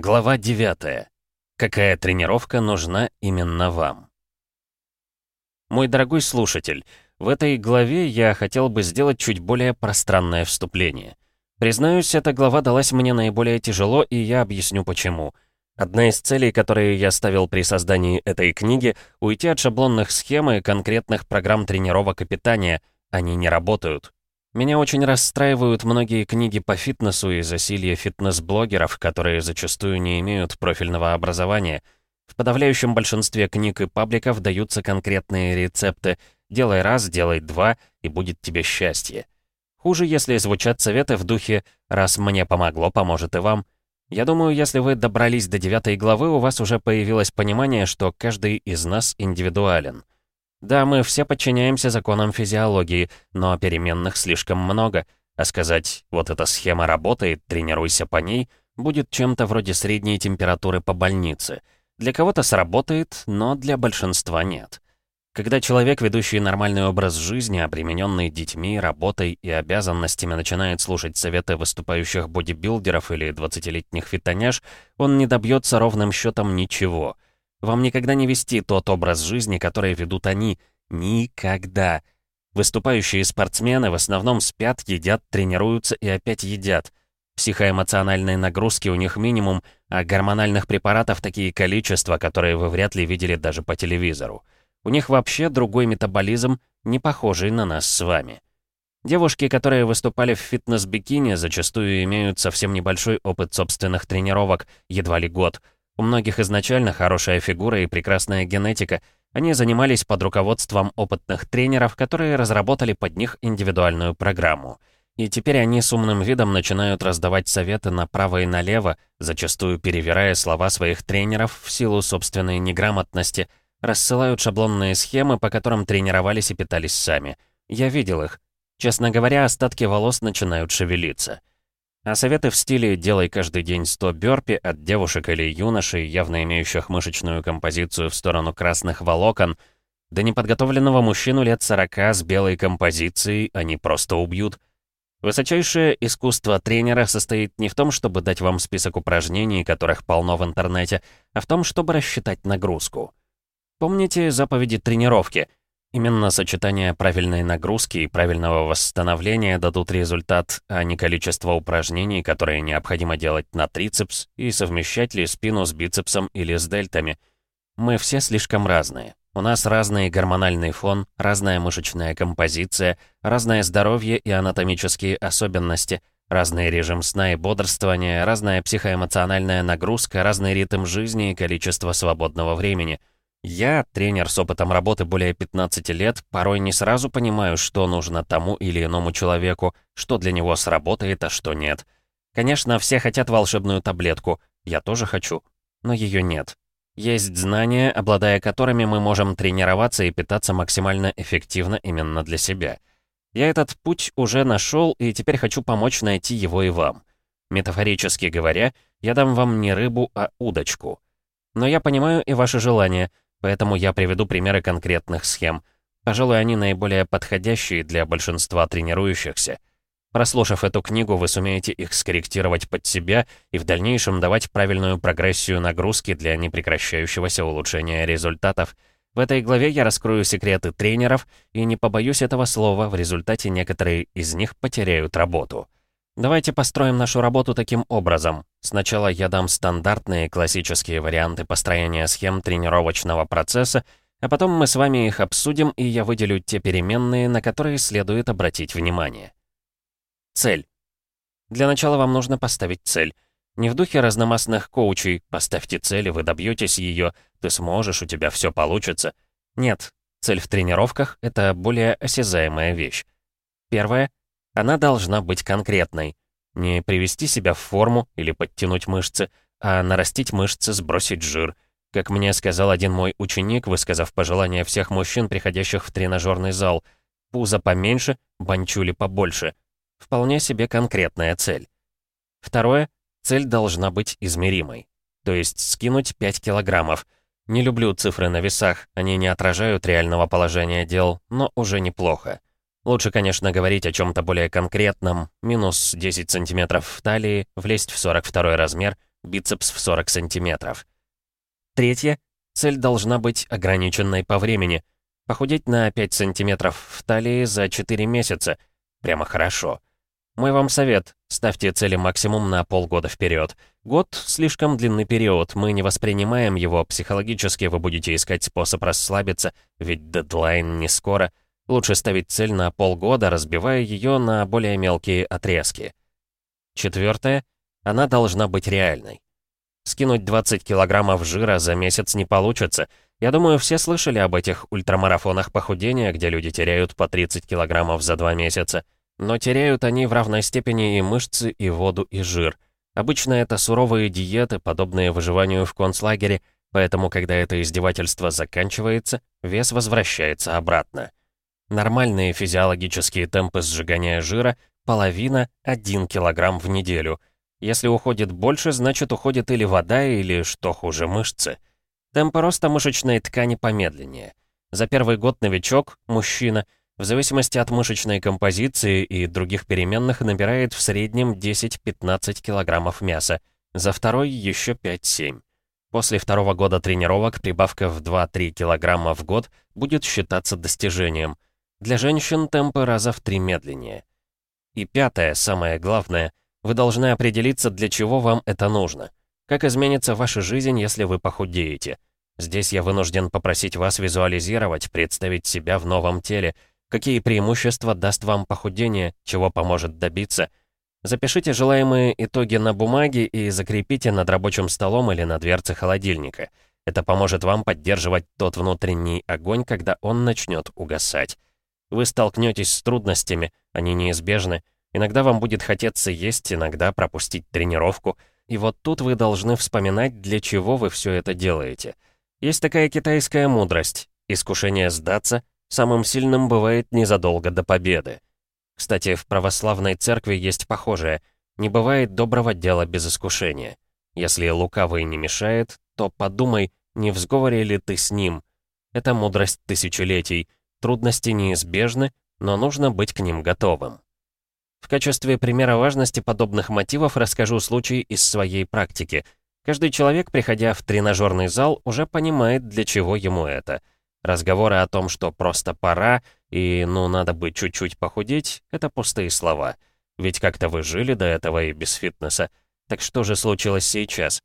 Глава 9. Какая тренировка нужна именно вам? Мой дорогой слушатель, в этой главе я хотел бы сделать чуть более пространное вступление. Признаюсь, эта глава далась мне наиболее тяжело, и я объясню почему. Одна из целей, которые я ставил при создании этой книги, уйти от шаблонных схем и конкретных программ тренировок и питания. Они не работают. Меня очень расстраивают многие книги по фитнесу и засилье фитнес-блогеров, которые зачастую не имеют профильного образования. В подавляющем большинстве книг и пабликов даются конкретные рецепты «делай раз, делай два, и будет тебе счастье». Хуже, если звучат советы в духе «раз мне помогло, поможет и вам». Я думаю, если вы добрались до девятой главы, у вас уже появилось понимание, что каждый из нас индивидуален. Да, мы все подчиняемся законам физиологии, но переменных слишком много, а сказать «вот эта схема работает, тренируйся по ней» будет чем-то вроде средней температуры по больнице. Для кого-то сработает, но для большинства нет. Когда человек, ведущий нормальный образ жизни, обремененный детьми, работой и обязанностями, начинает слушать советы выступающих бодибилдеров или 20-летних фитоняж, он не добьется ровным счетом ничего — вам никогда не вести тот образ жизни, который ведут они. Никогда. Выступающие спортсмены в основном спят, едят, тренируются и опять едят. Психоэмоциональные нагрузки у них минимум, а гормональных препаратов такие количества, которые вы вряд ли видели даже по телевизору. У них вообще другой метаболизм, не похожий на нас с вами. Девушки, которые выступали в фитнес-бикини, зачастую имеют совсем небольшой опыт собственных тренировок, едва ли год — у многих изначально хорошая фигура и прекрасная генетика. Они занимались под руководством опытных тренеров, которые разработали под них индивидуальную программу. И теперь они с умным видом начинают раздавать советы направо и налево, зачастую перевирая слова своих тренеров в силу собственной неграмотности, рассылают шаблонные схемы, по которым тренировались и питались сами. Я видел их. Честно говоря, остатки волос начинают шевелиться. А советы в стиле «делай каждый день 100 бёрпи» от девушек или юношей, явно имеющих мышечную композицию в сторону красных волокон, да неподготовленного мужчину лет 40 с белой композицией они просто убьют. Высочайшее искусство тренера состоит не в том, чтобы дать вам список упражнений, которых полно в интернете, а в том, чтобы рассчитать нагрузку. Помните заповеди тренировки — Именно сочетание правильной нагрузки и правильного восстановления дадут результат, а не количество упражнений, которые необходимо делать на трицепс и совмещать ли спину с бицепсом или с дельтами. Мы все слишком разные. У нас разный гормональный фон, разная мышечная композиция, разное здоровье и анатомические особенности, разный режим сна и бодрствования, разная психоэмоциональная нагрузка, разный ритм жизни и количество свободного времени — я, тренер с опытом работы более 15 лет, порой не сразу понимаю, что нужно тому или иному человеку, что для него сработает, а что нет. Конечно, все хотят волшебную таблетку, я тоже хочу, но ее нет. Есть знания, обладая которыми мы можем тренироваться и питаться максимально эффективно именно для себя. Я этот путь уже нашел и теперь хочу помочь найти его и вам. Метафорически говоря, я дам вам не рыбу, а удочку. Но я понимаю и ваши желания — Поэтому я приведу примеры конкретных схем. Пожалуй, они наиболее подходящие для большинства тренирующихся. Прослушав эту книгу, вы сумеете их скорректировать под себя и в дальнейшем давать правильную прогрессию нагрузки для непрекращающегося улучшения результатов. В этой главе я раскрою секреты тренеров и не побоюсь этого слова, в результате некоторые из них потеряют работу. Давайте построим нашу работу таким образом. Сначала я дам стандартные классические варианты построения схем тренировочного процесса, а потом мы с вами их обсудим, и я выделю те переменные, на которые следует обратить внимание. Цель. Для начала вам нужно поставить цель. Не в духе разномастных коучей «поставьте цель, и вы добьетесь ее, ты сможешь, у тебя все получится». Нет, цель в тренировках — это более осязаемая вещь. Первое она должна быть конкретной. Не привести себя в форму или подтянуть мышцы, а нарастить мышцы, сбросить жир. Как мне сказал один мой ученик, высказав пожелание всех мужчин, приходящих в тренажерный зал, пузо поменьше, банчули побольше. Вполне себе конкретная цель. Второе, цель должна быть измеримой. То есть скинуть 5 килограммов. Не люблю цифры на весах, они не отражают реального положения дел, но уже неплохо. Лучше, конечно, говорить о чем-то более конкретном. Минус 10 сантиметров в талии, влезть в 42 размер, бицепс в 40 сантиметров. Третье. Цель должна быть ограниченной по времени. Похудеть на 5 сантиметров в талии за 4 месяца. Прямо хорошо. Мой вам совет. Ставьте цели максимум на полгода вперед. Год — слишком длинный период, мы не воспринимаем его, психологически вы будете искать способ расслабиться, ведь дедлайн не скоро. Лучше ставить цель на полгода, разбивая ее на более мелкие отрезки. Четвертое. Она должна быть реальной. Скинуть 20 килограммов жира за месяц не получится. Я думаю, все слышали об этих ультрамарафонах похудения, где люди теряют по 30 килограммов за два месяца. Но теряют они в равной степени и мышцы, и воду, и жир. Обычно это суровые диеты, подобные выживанию в концлагере, поэтому, когда это издевательство заканчивается, вес возвращается обратно. Нормальные физиологические темпы сжигания жира — половина — 1 килограмм в неделю — если уходит больше, значит уходит или вода, или, что хуже, мышцы. Темпы роста мышечной ткани помедленнее. За первый год новичок, мужчина, в зависимости от мышечной композиции и других переменных, набирает в среднем 10-15 килограммов мяса, за второй еще 5-7. После второго года тренировок прибавка в 2-3 килограмма в год будет считаться достижением. Для женщин темпы раза в три медленнее. И пятое, самое главное — вы должны определиться, для чего вам это нужно. Как изменится ваша жизнь, если вы похудеете? Здесь я вынужден попросить вас визуализировать, представить себя в новом теле, какие преимущества даст вам похудение, чего поможет добиться. Запишите желаемые итоги на бумаге и закрепите над рабочим столом или на дверце холодильника. Это поможет вам поддерживать тот внутренний огонь, когда он начнет угасать. Вы столкнетесь с трудностями, они неизбежны, Иногда вам будет хотеться есть, иногда пропустить тренировку. И вот тут вы должны вспоминать, для чего вы все это делаете. Есть такая китайская мудрость. Искушение сдаться самым сильным бывает незадолго до победы. Кстати, в православной церкви есть похожее. Не бывает доброго дела без искушения. Если лукавый не мешает, то подумай, не в сговоре ли ты с ним. Это мудрость тысячелетий. Трудности неизбежны, но нужно быть к ним готовым. В качестве примера важности подобных мотивов расскажу случай из своей практики. Каждый человек, приходя в тренажерный зал, уже понимает, для чего ему это. Разговоры о том, что просто пора и, ну, надо бы чуть-чуть похудеть, это пустые слова. Ведь как-то вы жили до этого и без фитнеса. Так что же случилось сейчас?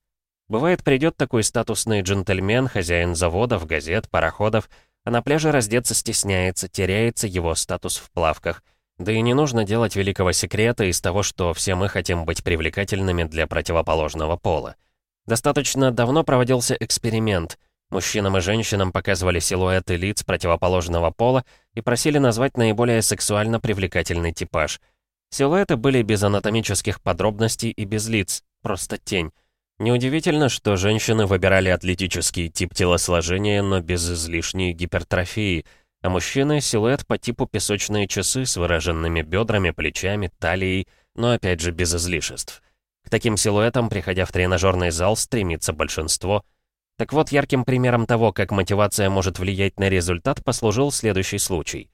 Бывает, придет такой статусный джентльмен, хозяин заводов, газет, пароходов, а на пляже раздеться стесняется, теряется его статус в плавках — да и не нужно делать великого секрета из того, что все мы хотим быть привлекательными для противоположного пола. Достаточно давно проводился эксперимент. Мужчинам и женщинам показывали силуэты лиц противоположного пола и просили назвать наиболее сексуально привлекательный типаж. Силуэты были без анатомических подробностей и без лиц, просто тень. Неудивительно, что женщины выбирали атлетический тип телосложения, но без излишней гипертрофии – а мужчины — силуэт по типу песочные часы с выраженными бедрами, плечами, талией, но опять же без излишеств. К таким силуэтам, приходя в тренажерный зал, стремится большинство. Так вот, ярким примером того, как мотивация может влиять на результат, послужил следующий случай.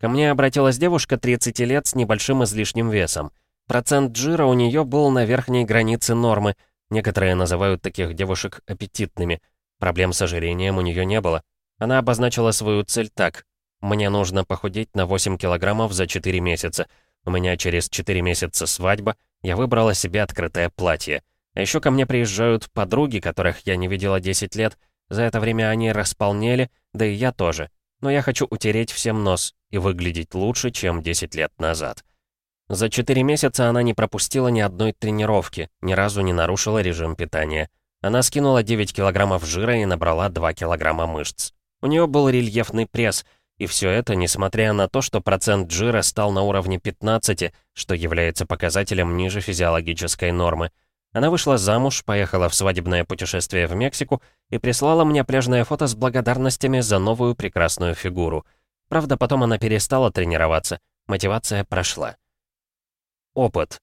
Ко мне обратилась девушка 30 лет с небольшим излишним весом. Процент жира у нее был на верхней границе нормы. Некоторые называют таких девушек аппетитными. Проблем с ожирением у нее не было. Она обозначила свою цель так. «Мне нужно похудеть на 8 килограммов за 4 месяца. У меня через 4 месяца свадьба. Я выбрала себе открытое платье. А еще ко мне приезжают подруги, которых я не видела 10 лет. За это время они располнели, да и я тоже. Но я хочу утереть всем нос и выглядеть лучше, чем 10 лет назад». За 4 месяца она не пропустила ни одной тренировки, ни разу не нарушила режим питания. Она скинула 9 килограммов жира и набрала 2 килограмма мышц. У нее был рельефный пресс, и все это, несмотря на то, что процент жира стал на уровне 15, что является показателем ниже физиологической нормы. Она вышла замуж, поехала в свадебное путешествие в Мексику и прислала мне пляжное фото с благодарностями за новую прекрасную фигуру. Правда, потом она перестала тренироваться, мотивация прошла. Опыт.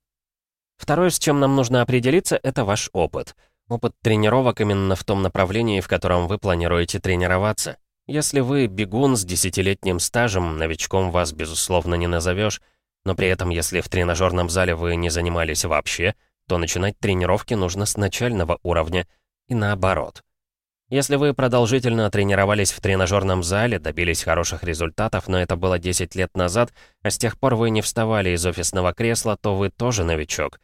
Второе, с чем нам нужно определиться, это ваш опыт. Опыт тренировок именно в том направлении, в котором вы планируете тренироваться. Если вы бегун с десятилетним стажем, новичком вас, безусловно, не назовешь, но при этом, если в тренажерном зале вы не занимались вообще, то начинать тренировки нужно с начального уровня и наоборот. Если вы продолжительно тренировались в тренажерном зале, добились хороших результатов, но это было 10 лет назад, а с тех пор вы не вставали из офисного кресла, то вы тоже новичок.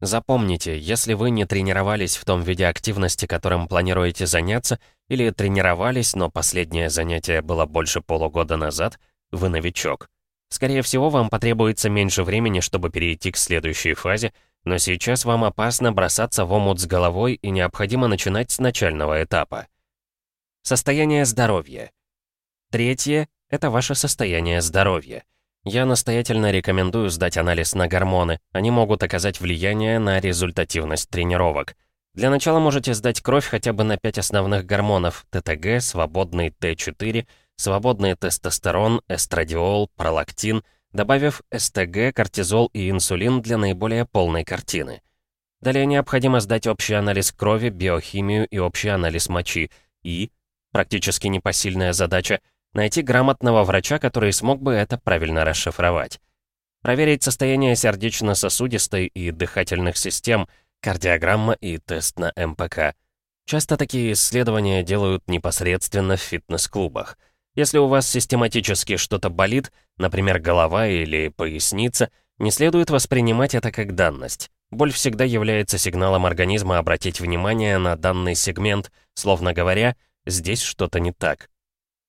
Запомните, если вы не тренировались в том виде активности, которым планируете заняться, или тренировались, но последнее занятие было больше полугода назад, вы новичок. Скорее всего, вам потребуется меньше времени, чтобы перейти к следующей фазе, но сейчас вам опасно бросаться в омут с головой и необходимо начинать с начального этапа. Состояние здоровья. Третье — это ваше состояние здоровья. Я настоятельно рекомендую сдать анализ на гормоны. Они могут оказать влияние на результативность тренировок. Для начала можете сдать кровь хотя бы на 5 основных гормонов – ТТГ, свободный Т4, свободный тестостерон, эстрадиол, пролактин – добавив СТГ, кортизол и инсулин для наиболее полной картины. Далее необходимо сдать общий анализ крови, биохимию и общий анализ мочи. И, практически непосильная задача, найти грамотного врача, который смог бы это правильно расшифровать. Проверить состояние сердечно-сосудистой и дыхательных систем, кардиограмма и тест на МПК. Часто такие исследования делают непосредственно в фитнес-клубах. Если у вас систематически что-то болит, например, голова или поясница, не следует воспринимать это как данность. Боль всегда является сигналом организма обратить внимание на данный сегмент, словно говоря, здесь что-то не так.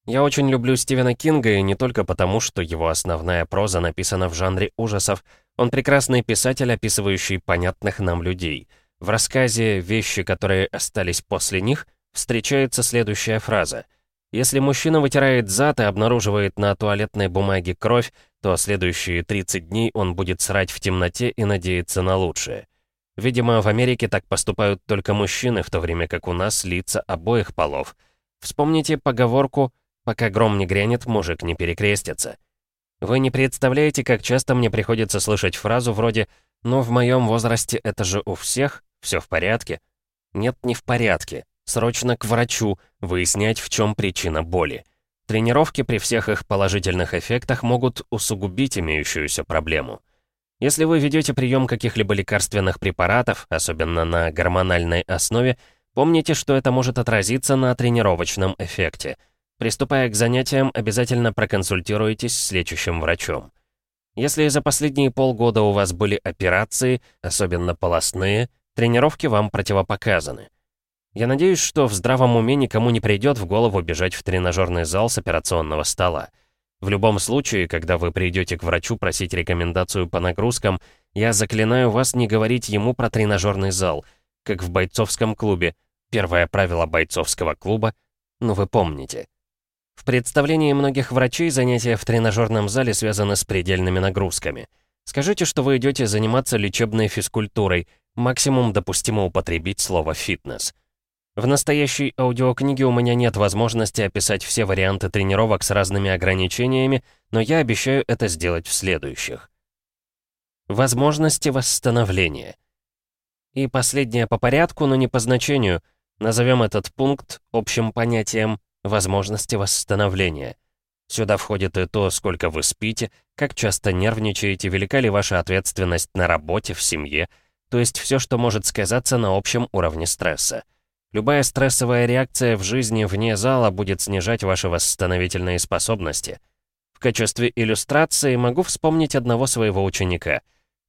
Я очень люблю Стивена Кинга и не только потому, что его основная проза написана в жанре ужасов. Он прекрасный писатель, описывающий понятных нам людей. В рассказе «Вещи, которые остались после них» встречается следующая фраза — если мужчина вытирает зад и обнаруживает на туалетной бумаге кровь, то следующие 30 дней он будет срать в темноте и надеяться на лучшее. Видимо, в Америке так поступают только мужчины, в то время как у нас лица обоих полов. Вспомните поговорку «пока гром не грянет, мужик не перекрестится». Вы не представляете, как часто мне приходится слышать фразу вроде «ну, в моем возрасте это же у всех, все в порядке». Нет, не в порядке. Срочно к врачу, выяснять, в чем причина боли. Тренировки при всех их положительных эффектах могут усугубить имеющуюся проблему. Если вы ведете прием каких-либо лекарственных препаратов, особенно на гормональной основе, помните, что это может отразиться на тренировочном эффекте. Приступая к занятиям, обязательно проконсультируйтесь с лечащим врачом. Если за последние полгода у вас были операции, особенно полостные, тренировки вам противопоказаны. Я надеюсь, что в здравом уме никому не придет в голову бежать в тренажерный зал с операционного стола. В любом случае, когда вы придете к врачу просить рекомендацию по нагрузкам, я заклинаю вас не говорить ему про тренажерный зал, как в бойцовском клубе. Первое правило бойцовского клуба, ну вы помните. В представлении многих врачей занятия в тренажерном зале связаны с предельными нагрузками. Скажите, что вы идете заниматься лечебной физкультурой, максимум допустимо употребить слово «фитнес». В настоящей аудиокниге у меня нет возможности описать все варианты тренировок с разными ограничениями, но я обещаю это сделать в следующих. Возможности восстановления. И последнее по порядку, но не по значению. Назовем этот пункт общим понятием «возможности восстановления». Сюда входит и то, сколько вы спите, как часто нервничаете, велика ли ваша ответственность на работе, в семье, то есть все, что может сказаться на общем уровне стресса. Любая стрессовая реакция в жизни вне зала будет снижать ваши восстановительные способности. В качестве иллюстрации могу вспомнить одного своего ученика.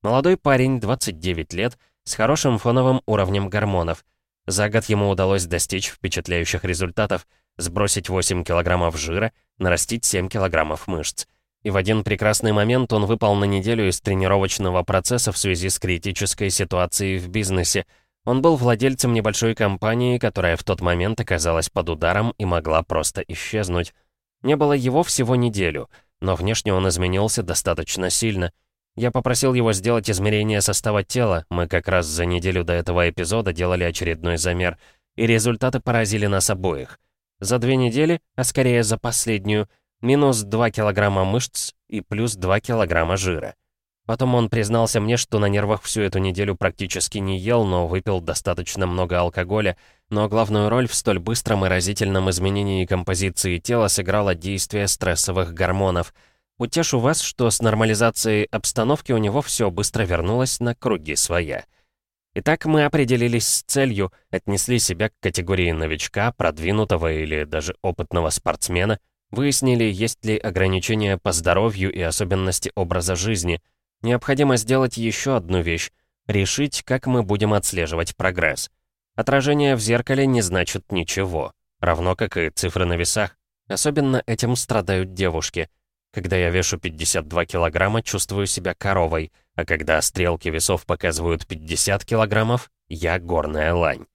Молодой парень, 29 лет, с хорошим фоновым уровнем гормонов. За год ему удалось достичь впечатляющих результатов, сбросить 8 килограммов жира, нарастить 7 килограммов мышц. И в один прекрасный момент он выпал на неделю из тренировочного процесса в связи с критической ситуацией в бизнесе, он был владельцем небольшой компании, которая в тот момент оказалась под ударом и могла просто исчезнуть. Не было его всего неделю, но внешне он изменился достаточно сильно. Я попросил его сделать измерение состава тела, мы как раз за неделю до этого эпизода делали очередной замер, и результаты поразили нас обоих. За две недели, а скорее за последнюю, минус 2 килограмма мышц и плюс 2 килограмма жира. Потом он признался мне, что на нервах всю эту неделю практически не ел, но выпил достаточно много алкоголя, но главную роль в столь быстром и разительном изменении композиции тела сыграло действие стрессовых гормонов. Утешу вас, что с нормализацией обстановки у него все быстро вернулось на круги своя. Итак, мы определились с целью, отнесли себя к категории новичка, продвинутого или даже опытного спортсмена, выяснили, есть ли ограничения по здоровью и особенности образа жизни. Необходимо сделать еще одну вещь — решить, как мы будем отслеживать прогресс. Отражение в зеркале не значит ничего, равно как и цифры на весах. Особенно этим страдают девушки. Когда я вешу 52 килограмма, чувствую себя коровой, а когда стрелки весов показывают 50 килограммов, я горная лань.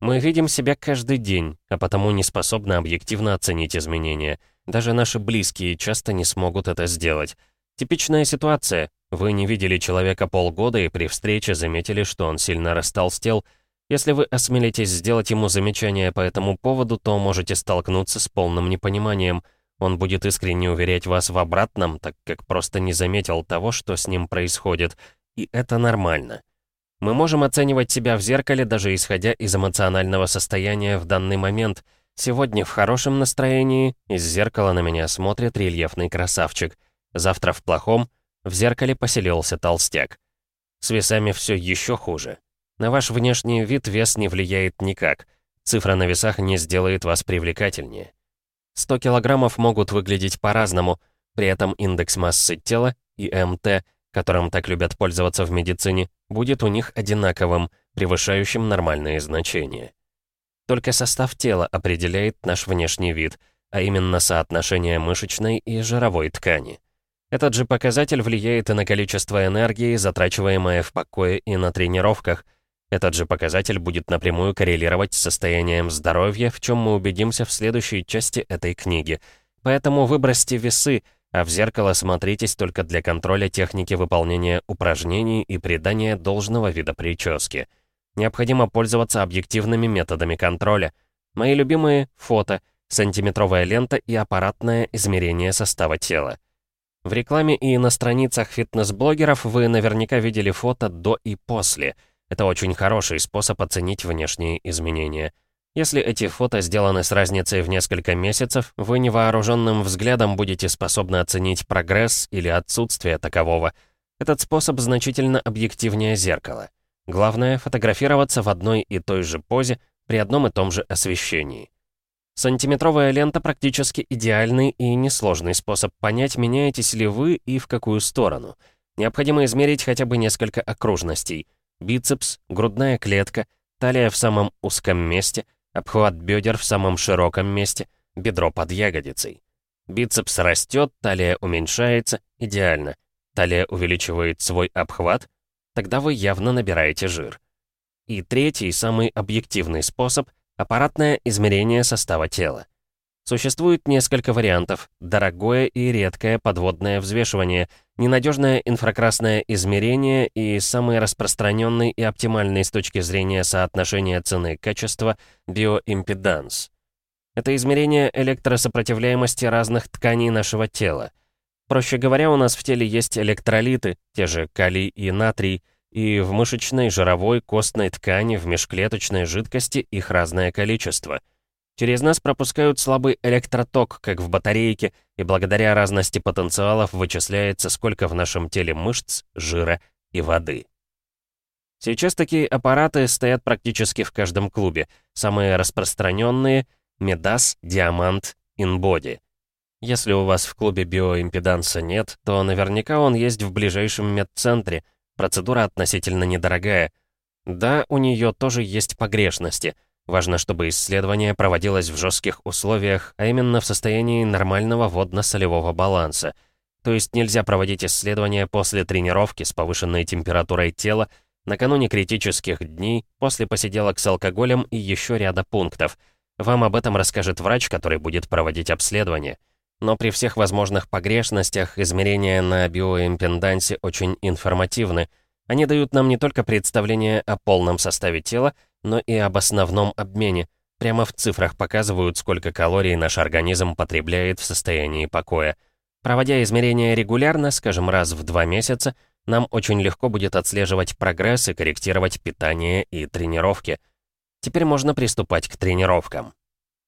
Мы видим себя каждый день, а потому не способны объективно оценить изменения. Даже наши близкие часто не смогут это сделать. Типичная ситуация. Вы не видели человека полгода и при встрече заметили, что он сильно растолстел. Если вы осмелитесь сделать ему замечание по этому поводу, то можете столкнуться с полным непониманием – он будет искренне уверять вас в обратном, так как просто не заметил того, что с ним происходит. И это нормально. Мы можем оценивать себя в зеркале, даже исходя из эмоционального состояния в данный момент. Сегодня в хорошем настроении, из зеркала на меня смотрит рельефный красавчик. Завтра в плохом, в зеркале поселился толстяк. С весами все еще хуже. На ваш внешний вид вес не влияет никак. Цифра на весах не сделает вас привлекательнее. 100 килограммов могут выглядеть по-разному, при этом индекс массы тела, ИМТ, которым так любят пользоваться в медицине, будет у них одинаковым, превышающим нормальные значения. Только состав тела определяет наш внешний вид, а именно соотношение мышечной и жировой ткани. Этот же показатель влияет и на количество энергии, затрачиваемое в покое и на тренировках – этот же показатель будет напрямую коррелировать с состоянием здоровья, в чем мы убедимся в следующей части этой книги. Поэтому выбросьте весы, а в зеркало смотритесь только для контроля техники выполнения упражнений и придания должного вида прически. Необходимо пользоваться объективными методами контроля. Мои любимые — фото, сантиметровая лента и аппаратное измерение состава тела. В рекламе и на страницах фитнес-блогеров вы наверняка видели фото до и после — это очень хороший способ оценить внешние изменения. Если эти фото сделаны с разницей в несколько месяцев, вы невооруженным взглядом будете способны оценить прогресс или отсутствие такового. Этот способ значительно объективнее зеркала. Главное — фотографироваться в одной и той же позе при одном и том же освещении. Сантиметровая лента практически идеальный и несложный способ понять, меняетесь ли вы и в какую сторону. Необходимо измерить хотя бы несколько окружностей — Бицепс, грудная клетка, талия в самом узком месте, обхват бедер в самом широком месте, бедро под ягодицей. Бицепс растет, талия уменьшается, идеально. Талия увеличивает свой обхват, тогда вы явно набираете жир. И третий, самый объективный способ — аппаратное измерение состава тела. Существует несколько вариантов. Дорогое и редкое подводное взвешивание, ненадежное инфракрасное измерение и самый распространенный и оптимальный с точки зрения соотношения цены и качества биоимпеданс. Это измерение электросопротивляемости разных тканей нашего тела. Проще говоря, у нас в теле есть электролиты, те же калий и натрий, и в мышечной, жировой, костной ткани, в межклеточной жидкости их разное количество — Через нас пропускают слабый электроток, как в батарейке, и благодаря разности потенциалов вычисляется, сколько в нашем теле мышц, жира и воды. Сейчас такие аппараты стоят практически в каждом клубе. Самые распространенные — Медас, Диамант, Инбоди. Если у вас в клубе биоимпеданса нет, то наверняка он есть в ближайшем медцентре. Процедура относительно недорогая. Да, у нее тоже есть погрешности — Важно, чтобы исследование проводилось в жестких условиях, а именно в состоянии нормального водно-солевого баланса. То есть нельзя проводить исследования после тренировки с повышенной температурой тела, накануне критических дней, после посиделок с алкоголем и еще ряда пунктов. Вам об этом расскажет врач, который будет проводить обследование. Но при всех возможных погрешностях измерения на биоимпедансе очень информативны. Они дают нам не только представление о полном составе тела, но и об основном обмене. Прямо в цифрах показывают, сколько калорий наш организм потребляет в состоянии покоя. Проводя измерения регулярно, скажем, раз в два месяца, нам очень легко будет отслеживать прогресс и корректировать питание и тренировки. Теперь можно приступать к тренировкам.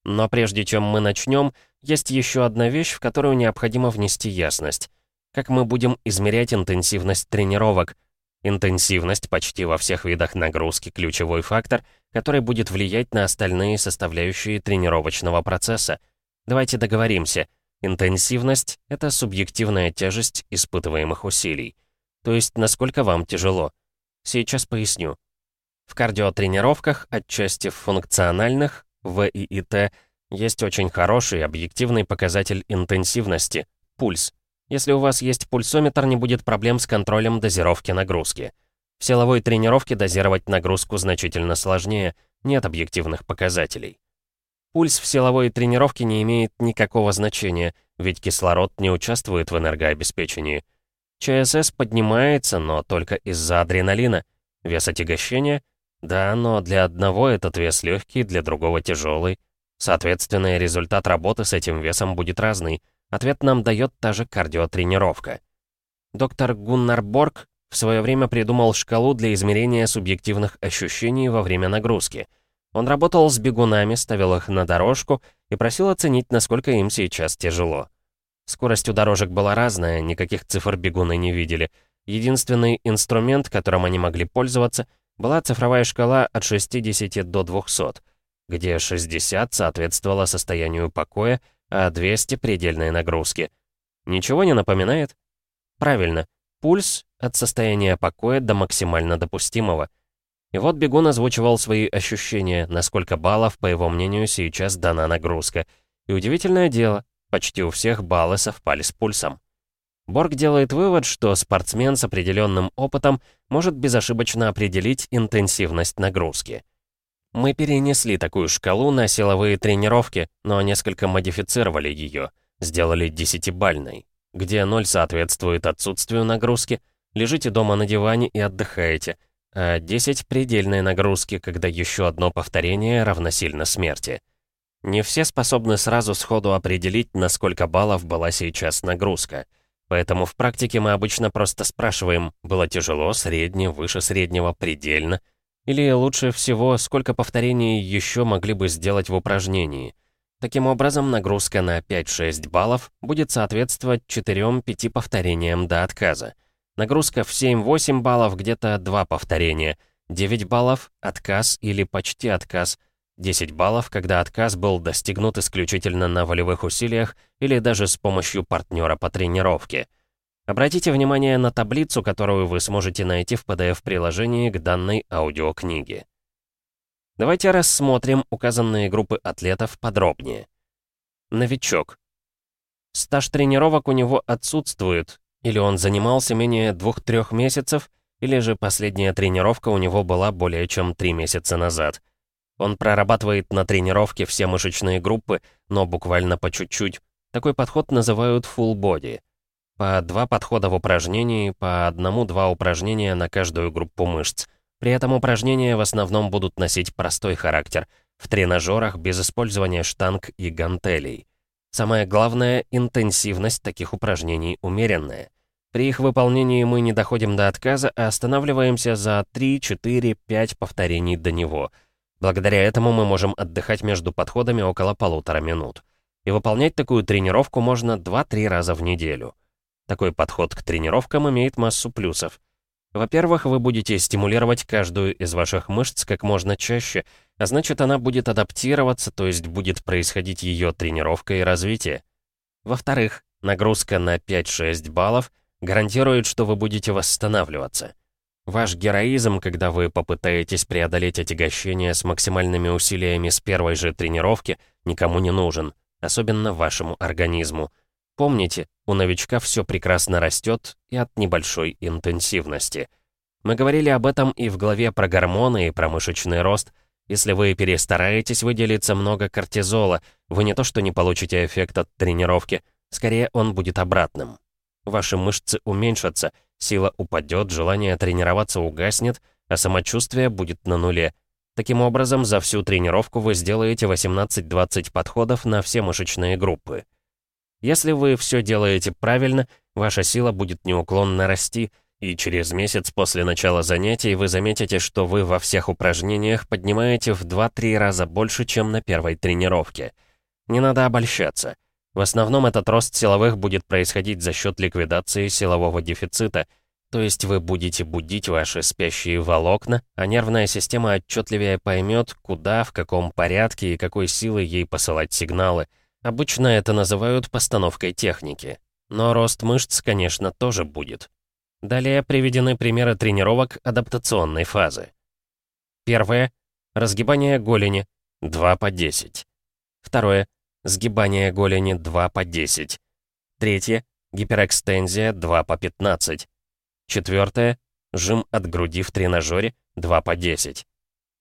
Но прежде чем мы начнем, есть еще одна вещь, в которую необходимо внести ясность. Как мы будем измерять интенсивность тренировок? Интенсивность почти во всех видах нагрузки – ключевой фактор, который будет влиять на остальные составляющие тренировочного процесса. Давайте договоримся. Интенсивность – это субъективная тяжесть испытываемых усилий. То есть, насколько вам тяжело. Сейчас поясню. В кардиотренировках, отчасти в функциональных, в и и Т, есть очень хороший объективный показатель интенсивности – пульс. Если у вас есть пульсометр, не будет проблем с контролем дозировки нагрузки. В силовой тренировке дозировать нагрузку значительно сложнее, нет объективных показателей. Пульс в силовой тренировке не имеет никакого значения, ведь кислород не участвует в энергообеспечении. ЧСС поднимается, но только из-за адреналина. Вес отягощения? Да, но для одного этот вес легкий, для другого тяжелый. Соответственно, результат работы с этим весом будет разный. Ответ нам дает та же кардиотренировка. Доктор Гуннар Борг в свое время придумал шкалу для измерения субъективных ощущений во время нагрузки. Он работал с бегунами, ставил их на дорожку и просил оценить, насколько им сейчас тяжело. Скорость у дорожек была разная, никаких цифр бегуны не видели. Единственный инструмент, которым они могли пользоваться, была цифровая шкала от 60 до 200, где 60 соответствовало состоянию покоя, а 200 предельной нагрузки. Ничего не напоминает? Правильно, пульс от состояния покоя до максимально допустимого. И вот бегун озвучивал свои ощущения, насколько баллов, по его мнению, сейчас дана нагрузка. И удивительное дело, почти у всех баллы совпали с пульсом. Борг делает вывод, что спортсмен с определенным опытом может безошибочно определить интенсивность нагрузки. Мы перенесли такую шкалу на силовые тренировки, но несколько модифицировали ее, сделали десятибальной, где 0 соответствует отсутствию нагрузки, лежите дома на диване и отдыхаете, а 10 — предельной нагрузки, когда еще одно повторение равносильно смерти. Не все способны сразу сходу определить, на сколько баллов была сейчас нагрузка. Поэтому в практике мы обычно просто спрашиваем, было тяжело, средне, выше среднего, предельно — или лучше всего, сколько повторений еще могли бы сделать в упражнении. Таким образом, нагрузка на 5-6 баллов будет соответствовать 4-5 повторениям до отказа. Нагрузка в 7-8 баллов где-то 2 повторения, 9 баллов — отказ или почти отказ, 10 баллов, когда отказ был достигнут исключительно на волевых усилиях или даже с помощью партнера по тренировке — Обратите внимание на таблицу, которую вы сможете найти в PDF-приложении к данной аудиокниге. Давайте рассмотрим указанные группы атлетов подробнее. Новичок. Стаж тренировок у него отсутствует, или он занимался менее 2-3 месяцев, или же последняя тренировка у него была более чем 3 месяца назад. Он прорабатывает на тренировке все мышечные группы, но буквально по чуть-чуть. Такой подход называют full body. По два подхода в упражнении, по одному-два упражнения на каждую группу мышц. При этом упражнения в основном будут носить простой характер, в тренажерах без использования штанг и гантелей. Самое главное, интенсивность таких упражнений умеренная. При их выполнении мы не доходим до отказа, а останавливаемся за 3, 4, 5 повторений до него. Благодаря этому мы можем отдыхать между подходами около полутора минут. И выполнять такую тренировку можно 2-3 раза в неделю. Такой подход к тренировкам имеет массу плюсов. Во-первых, вы будете стимулировать каждую из ваших мышц как можно чаще, а значит она будет адаптироваться, то есть будет происходить ее тренировка и развитие. Во-вторых, нагрузка на 5-6 баллов гарантирует, что вы будете восстанавливаться. Ваш героизм, когда вы попытаетесь преодолеть отягощение с максимальными усилиями с первой же тренировки, никому не нужен, особенно вашему организму. Помните, у новичка все прекрасно растет и от небольшой интенсивности. Мы говорили об этом и в главе про гормоны и про мышечный рост. Если вы перестараетесь, выделиться много кортизола, вы не то что не получите эффект от тренировки, скорее он будет обратным. Ваши мышцы уменьшатся, сила упадет, желание тренироваться угаснет, а самочувствие будет на нуле. Таким образом, за всю тренировку вы сделаете 18-20 подходов на все мышечные группы. Если вы все делаете правильно, ваша сила будет неуклонно расти, и через месяц после начала занятий вы заметите, что вы во всех упражнениях поднимаете в 2-3 раза больше, чем на первой тренировке. Не надо обольщаться. В основном этот рост силовых будет происходить за счет ликвидации силового дефицита. То есть вы будете будить ваши спящие волокна, а нервная система отчетливее поймет, куда, в каком порядке и какой силой ей посылать сигналы. Обычно это называют постановкой техники. Но рост мышц, конечно, тоже будет. Далее приведены примеры тренировок адаптационной фазы. Первое. Разгибание голени 2 по 10. Второе. Сгибание голени 2 по 10. Третье. Гиперэкстензия 2 по 15. Четвертое. Жим от груди в тренажере 2 по 10.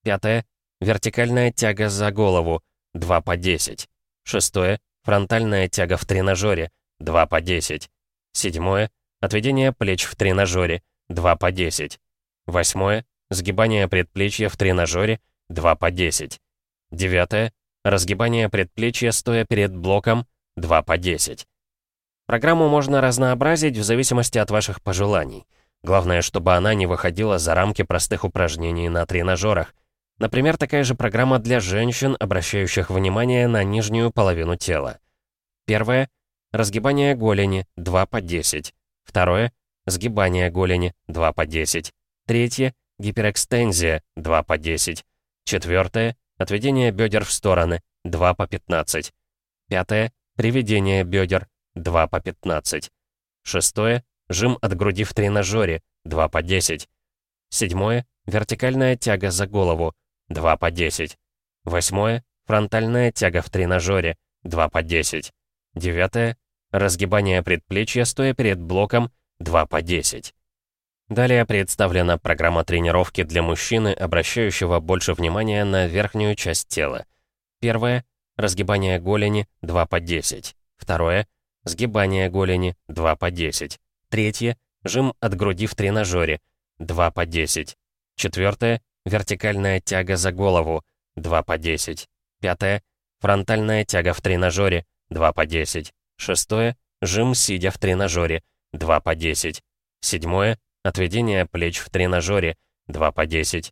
Пятое. Вертикальная тяга за голову 2 по 10. Шестое. Фронтальная тяга в тренажере 2 по 10. Седьмое. Отведение плеч в тренажере 2 по 10. Восьмое. Сгибание предплечья в тренажере 2 по 10. Девятое. Разгибание предплечья стоя перед блоком 2 по 10. Программу можно разнообразить в зависимости от ваших пожеланий. Главное, чтобы она не выходила за рамки простых упражнений на тренажерах. Например, такая же программа для женщин, обращающих внимание на нижнюю половину тела. Первое. Разгибание голени 2 по 10. Второе. Сгибание голени 2 по 10. Третье. Гиперэкстензия 2 по 10. Четвертое. Отведение бедер в стороны 2 по 15. Пятое. Приведение бедер 2 по 15. Шестое. Жим от груди в тренажере, 2 по 10. Седьмое. Вертикальная тяга за голову, 2 по 10. Восьмое. Фронтальная тяга в тренажере, 2 по 10. Девятое. Разгибание предплечья, стоя перед блоком, 2 по 10. Далее представлена программа тренировки для мужчины, обращающего больше внимания на верхнюю часть тела. Первое. Разгибание голени, 2 по 10. Второе. Сгибание голени, 2 по 10. Третье — жим от груди в тренажере, 2 по 10. Четвертое — вертикальная тяга за голову, 2 по 10. Пятое — фронтальная тяга в тренажере, 2 по 10. Шестое — жим сидя в тренажере, 2 по 10. Седьмое — отведение плеч в тренажере, 2 по 10.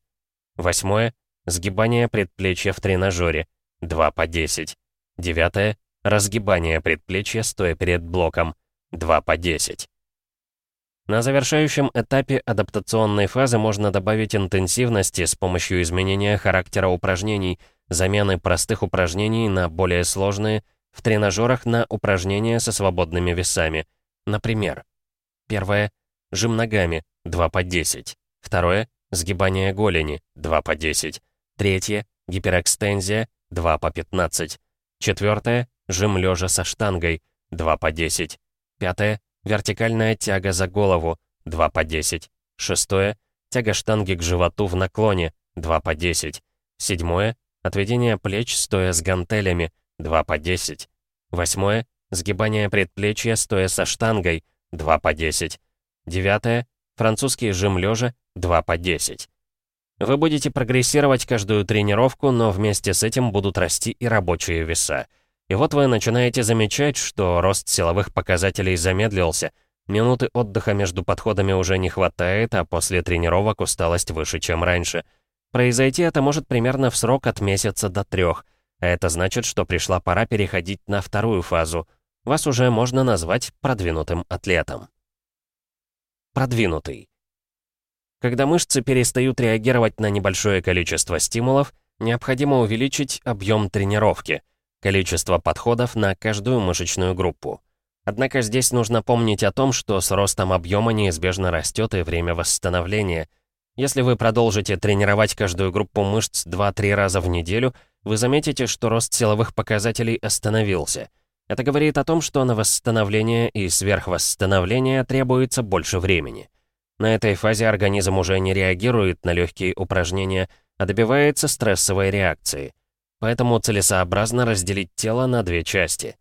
Восьмое — сгибание предплечья в тренажере, 2 по 10. Девятое — разгибание предплечья, стоя перед блоком, 2 по 10. На завершающем этапе адаптационной фазы можно добавить интенсивности с помощью изменения характера упражнений, замены простых упражнений на более сложные, в тренажерах на упражнения со свободными весами. Например, первое — жим ногами, 2 по 10. Второе — сгибание голени, 2 по 10. Третье — гиперэкстензия, 2 по 15. Четвертое — жим лежа со штангой, 2 по 10. Пятое Вертикальная тяга за голову, 2 по 10. Шестое. Тяга штанги к животу в наклоне, 2 по 10. Седьмое. Отведение плеч, стоя с гантелями, 2 по 10. Восьмое. Сгибание предплечья, стоя со штангой, 2 по 10. Девятое. Французский жим лежа, 2 по 10. Вы будете прогрессировать каждую тренировку, но вместе с этим будут расти и рабочие веса. И вот вы начинаете замечать, что рост силовых показателей замедлился, минуты отдыха между подходами уже не хватает, а после тренировок усталость выше, чем раньше. Произойти это может примерно в срок от месяца до трех, а это значит, что пришла пора переходить на вторую фазу. Вас уже можно назвать продвинутым атлетом. Продвинутый. Когда мышцы перестают реагировать на небольшое количество стимулов, необходимо увеличить объем тренировки — количество подходов на каждую мышечную группу. Однако здесь нужно помнить о том, что с ростом объема неизбежно растет и время восстановления. Если вы продолжите тренировать каждую группу мышц 2-3 раза в неделю, вы заметите, что рост силовых показателей остановился. Это говорит о том, что на восстановление и сверхвосстановление требуется больше времени. На этой фазе организм уже не реагирует на легкие упражнения, а добивается стрессовой реакции. Поэтому целесообразно разделить тело на две части.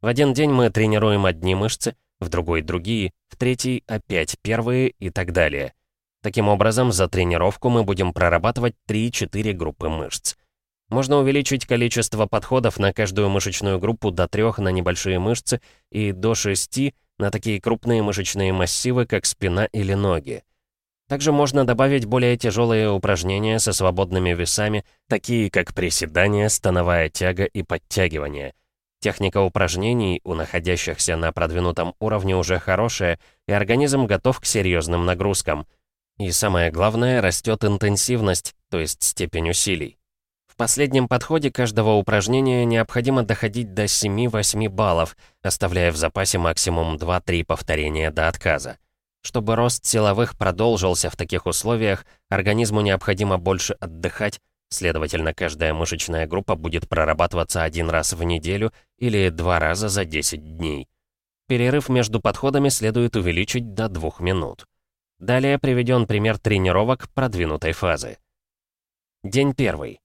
В один день мы тренируем одни мышцы, в другой — другие, в третий — опять первые и так далее. Таким образом, за тренировку мы будем прорабатывать 3-4 группы мышц. Можно увеличить количество подходов на каждую мышечную группу до 3 на небольшие мышцы и до 6 на такие крупные мышечные массивы, как спина или ноги. Также можно добавить более тяжелые упражнения со свободными весами, такие как приседания, становая тяга и подтягивание. Техника упражнений у находящихся на продвинутом уровне уже хорошая, и организм готов к серьезным нагрузкам. И самое главное, растет интенсивность, то есть степень усилий. Последнем подходе каждого упражнения необходимо доходить до 7-8 баллов, оставляя в запасе максимум 2-3 повторения до отказа. Чтобы рост силовых продолжился в таких условиях, организму необходимо больше отдыхать, Следовательно, каждая мышечная группа будет прорабатываться один раз в неделю или два раза за 10 дней. Перерыв между подходами следует увеличить до 2 минут. Далее приведен пример тренировок продвинутой фазы. День первый.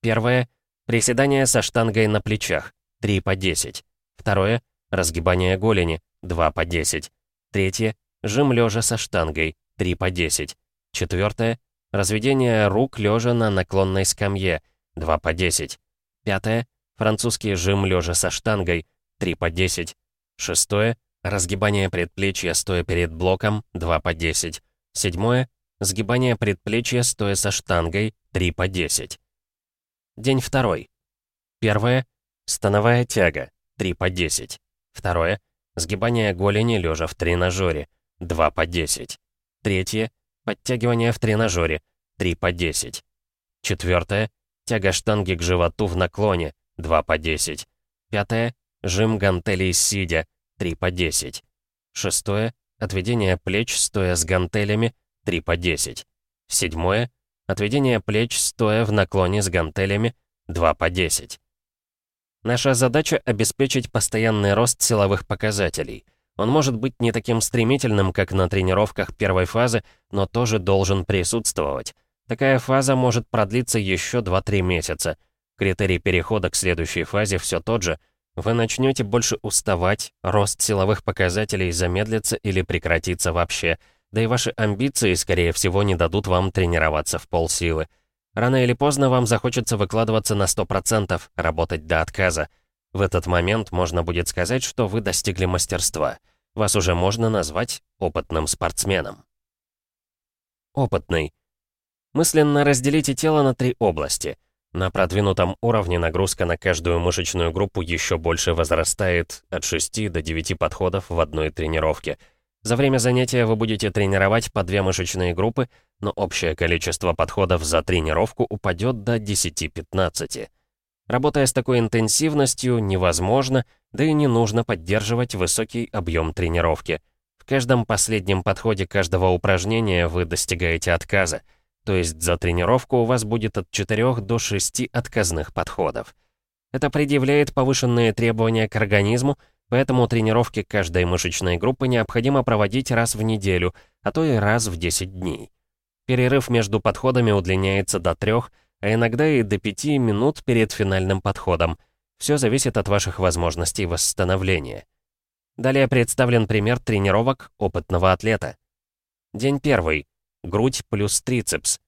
Первое. Приседание со штангой на плечах. 3 по 10. Второе. Разгибание голени. 2 по 10. Третье. Жим лежа со штангой. 3 по 10. Четвертое. Разведение рук лежа на наклонной скамье, 2 по 10. Пятое. Французский жим лежа со штангой, 3 по 10. Шестое. Разгибание предплечья стоя перед блоком, 2 по 10. Седьмое. Сгибание предплечья стоя со штангой, 3 по 10. День второй. Первое. Становая тяга, 3 по 10. Второе. Сгибание голени лежа в тренажере, 2 по 10. Третье. Подтягивание в тренажере. 3 по 10. Четвертое. Тяга штанги к животу в наклоне. 2 по 10. Пятое. Жим гантелей сидя. 3 по 10. Шестое. Отведение плеч, стоя с гантелями. 3 по 10. Седьмое. Отведение плеч, стоя в наклоне с гантелями. 2 по 10. Наша задача — обеспечить постоянный рост силовых показателей — он может быть не таким стремительным, как на тренировках первой фазы, но тоже должен присутствовать. Такая фаза может продлиться еще 2-3 месяца. Критерий перехода к следующей фазе все тот же. Вы начнете больше уставать, рост силовых показателей замедлится или прекратится вообще, да и ваши амбиции, скорее всего, не дадут вам тренироваться в полсилы. Рано или поздно вам захочется выкладываться на 100%, работать до отказа. В этот момент можно будет сказать, что вы достигли мастерства. Вас уже можно назвать опытным спортсменом. Опытный. Мысленно разделите тело на три области. На продвинутом уровне нагрузка на каждую мышечную группу еще больше возрастает от 6 до 9 подходов в одной тренировке. За время занятия вы будете тренировать по две мышечные группы, но общее количество подходов за тренировку упадет до 10-15. Работая с такой интенсивностью, невозможно, да и не нужно поддерживать высокий объем тренировки. В каждом последнем подходе каждого упражнения вы достигаете отказа, то есть за тренировку у вас будет от 4 до 6 отказных подходов. Это предъявляет повышенные требования к организму, поэтому тренировки каждой мышечной группы необходимо проводить раз в неделю, а то и раз в 10 дней. Перерыв между подходами удлиняется до 3 а иногда и до 5 минут перед финальным подходом. Все зависит от ваших возможностей восстановления. Далее представлен пример тренировок опытного атлета. День первый. Грудь плюс трицепс.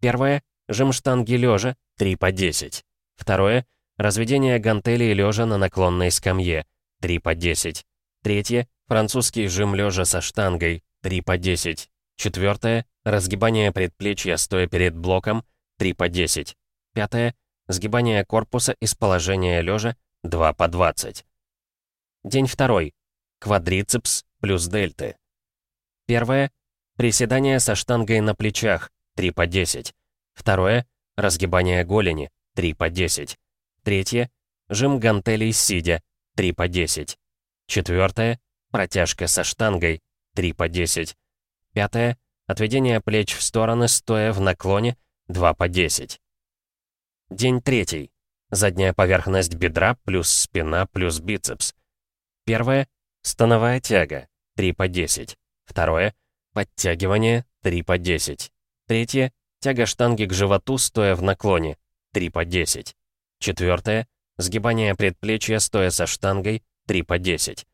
Первое. Жим штанги лежа 3 по 10. Второе. Разведение гантелей лежа на наклонной скамье 3 по 10. Третье. Французский жим лежа со штангой 3 по 10. Четвертое. Разгибание предплечья стоя перед блоком 3 по 10. Пятое. Сгибание корпуса из положения лежа 2 по 20. День второй. Квадрицепс плюс дельты. Первое. Приседание со штангой на плечах 3 по 10. Второе. Разгибание голени 3 по 10. Третье. Жим гантелей сидя 3 по 10. Четвертое. Протяжка со штангой 3 по 10. Пятое. Отведение плеч в стороны, стоя в наклоне 2 по 10. День третий. Задняя поверхность бедра плюс спина плюс бицепс. Первое. Становая тяга. 3 по 10. Второе. Подтягивание. 3 по 10. Третье. Тяга штанги к животу, стоя в наклоне. 3 по 10. Четвертое. Сгибание предплечья, стоя со штангой. 3 по 10.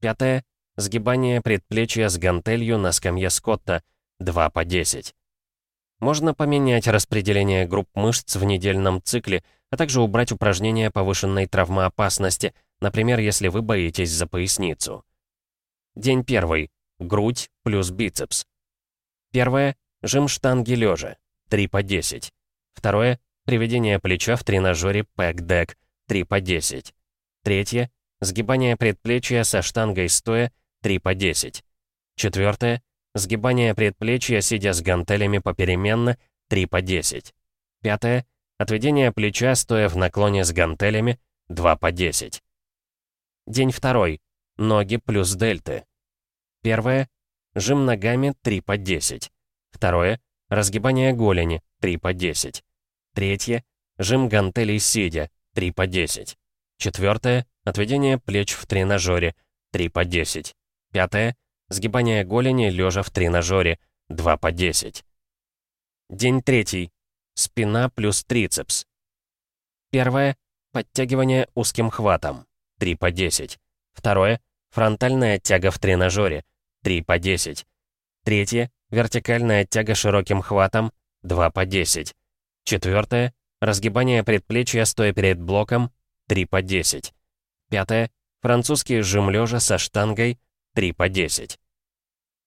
Пятое. Сгибание предплечья с гантелью на скамье Скотта. 2 по 10. Можно поменять распределение групп мышц в недельном цикле, а также убрать упражнения повышенной травмоопасности, например, если вы боитесь за поясницу. День первый. Грудь плюс бицепс. Первое. Жим штанги лежа. 3 по 10. Второе. Приведение плеча в тренажере пэк-дек. 3 по 10. Третье — сгибание предплечья со штангой стоя 3 по 10. Четвертое — сгибание предплечья, сидя с гантелями попеременно 3 по 10. Пятое — отведение плеча, стоя в наклоне с гантелями 2 по 10. День второй. Ноги плюс дельты. Первое — жим ногами 3 по 10. Второе — разгибание голени 3 по 10. Третье — жим гантелей сидя 3 по 10. Четвертое — отведение плеч в тренажере 3 по 10. Пятое — сгибание голени лежа в тренажере 2 по 10. День третий. Спина плюс трицепс. Первое — подтягивание узким хватом 3 по 10. Второе — фронтальная тяга в тренажере 3 по 10. Третье — вертикальная тяга широким хватом 2 по 10. Четвертое — разгибание предплечья стоя перед блоком 3 по 10. Пятое — французский жим лежа со штангой 3 по 10.